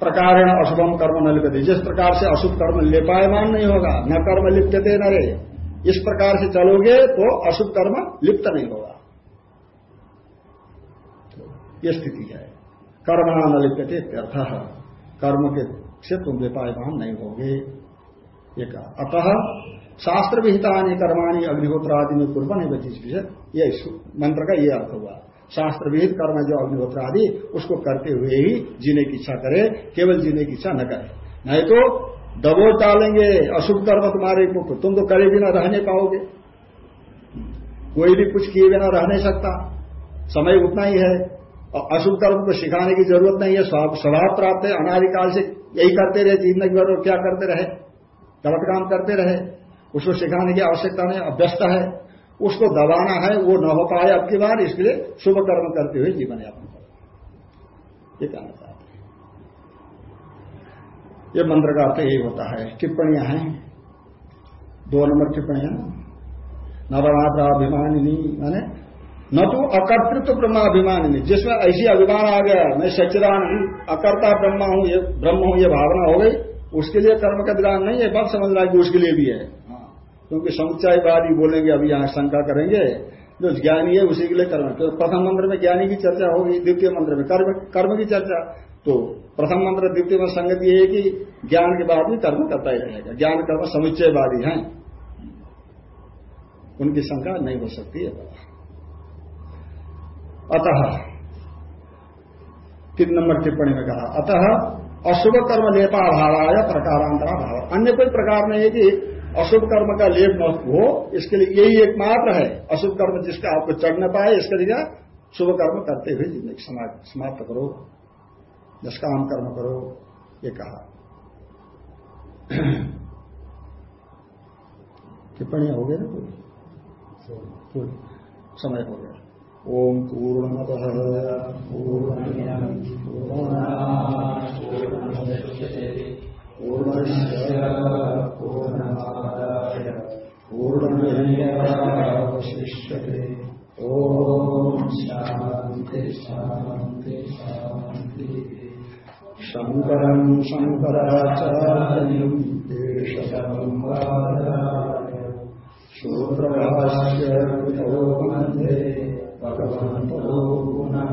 प्रकार अशुभम कर्म न लिपते जिस प्रकार से अशुभ कर्म लिपायमान नहीं होगा, न कर्म लिप्यते न रे। इस प्रकार से चलोगे तो अशुभ कर्म लिप्त नहीं होगा। ये स्थिति है। कर्म न लिप्यते अर्थ कर्म के से तुम लिपायमान नहीं होगे। कहा। अतः शास्त्र विहिता कर्माणी अग्निहोत्र आदि में पूर्व नहीं बची ये मंत्र का ये अर्थ हुआ। शास्त्र विहित कर्म जो अग्निहोत्र आदि उसको करते हुए ही जीने की इच्छा करे, केवल जीने की इच्छा न करे। नहीं तो दबोच डालेंगे अशुभ कर्म तुम्हारे तुम तो करे बिना रह नहीं पाओगे। कोई भी कुछ किए बिना रह नहीं सकता। समय उतना ही है। और अशुभ कर्म को सिखाने की ज़रूरत नहीं है। स्वभाव प्राप्त है। अनादिकाल से यही करते रहे, ज़िंदगी भर क्या करते रहे? गलत काम करते रहे। उसको सिखाने की आवश्यकता नहीं अभ्यस्त है, उसको दबाना है, वो न हो पाए अब की बार इसलिए शुभ कर्म करते हुए जीवन यापन करो। ये कहना चाहते ये मंत्र का अर्थ यही होता है, टिप्पणियाँ हैं। दो नंबर टिप्पणियाँ। नवमात्राभिमानिनी माने, न तो अकर्तृत्व ब्रह्माभिमानी जिसमें ऐसी अभिमान आ गया, मैं सचिदान हूँ, अकर्ता ब्रह्मा हूँ, ये ब्रह्म हूँ, ये भावना हो गई, उसके लिए कर्म का विधान नहीं है, बात समझ रहा है कि उसके लिए भी है। क्योंकि समुच्चायवादी बोलेंगे, अभी यहाँ शंका करेंगे, जो ज्ञानी है उसी के लिए कर्म तो प्रथम मंत्र में ज्ञानी की चर्चा होगी, द्वितीय मंत्र में कर्म कर्म की चर्चा। तो प्रथम मंत्र, द्वितीय में संगति ये है कि ज्ञान के बाद भी कर्म करता ही रहेगा। ज्ञान, कर्म समुच्चयवादी हैं। उनकी शंका नहीं हो सकती है। अतः, तीन नंबर टिप्पणी में कहा, अतः अशुभ कर्म लेपा अभाव प्रकारांतरा भाव अन्य कोई प्रकार नहीं है कि अशुभ कर्म का लेप न हो, इसके लिए यही एकमात्र है। अशुभ कर्म जिसका आपको चढ़ न पाए, इसके लिए शुभ कर्म करते हुए ज़िंदगी समाप्त करो। निष्काम कर्म करो, ये कहा। (clears throat) टिप्पणियाँ हो गए ना कोई समय हो गया। ओम पूर्णमत पूर्णमादाय पूर्णमेवावशिष्यते ओम शांति शांति शांति शङ्करम् शङ्कराचार्यम् देशसंवादाय शूद्रभाष्य पुनः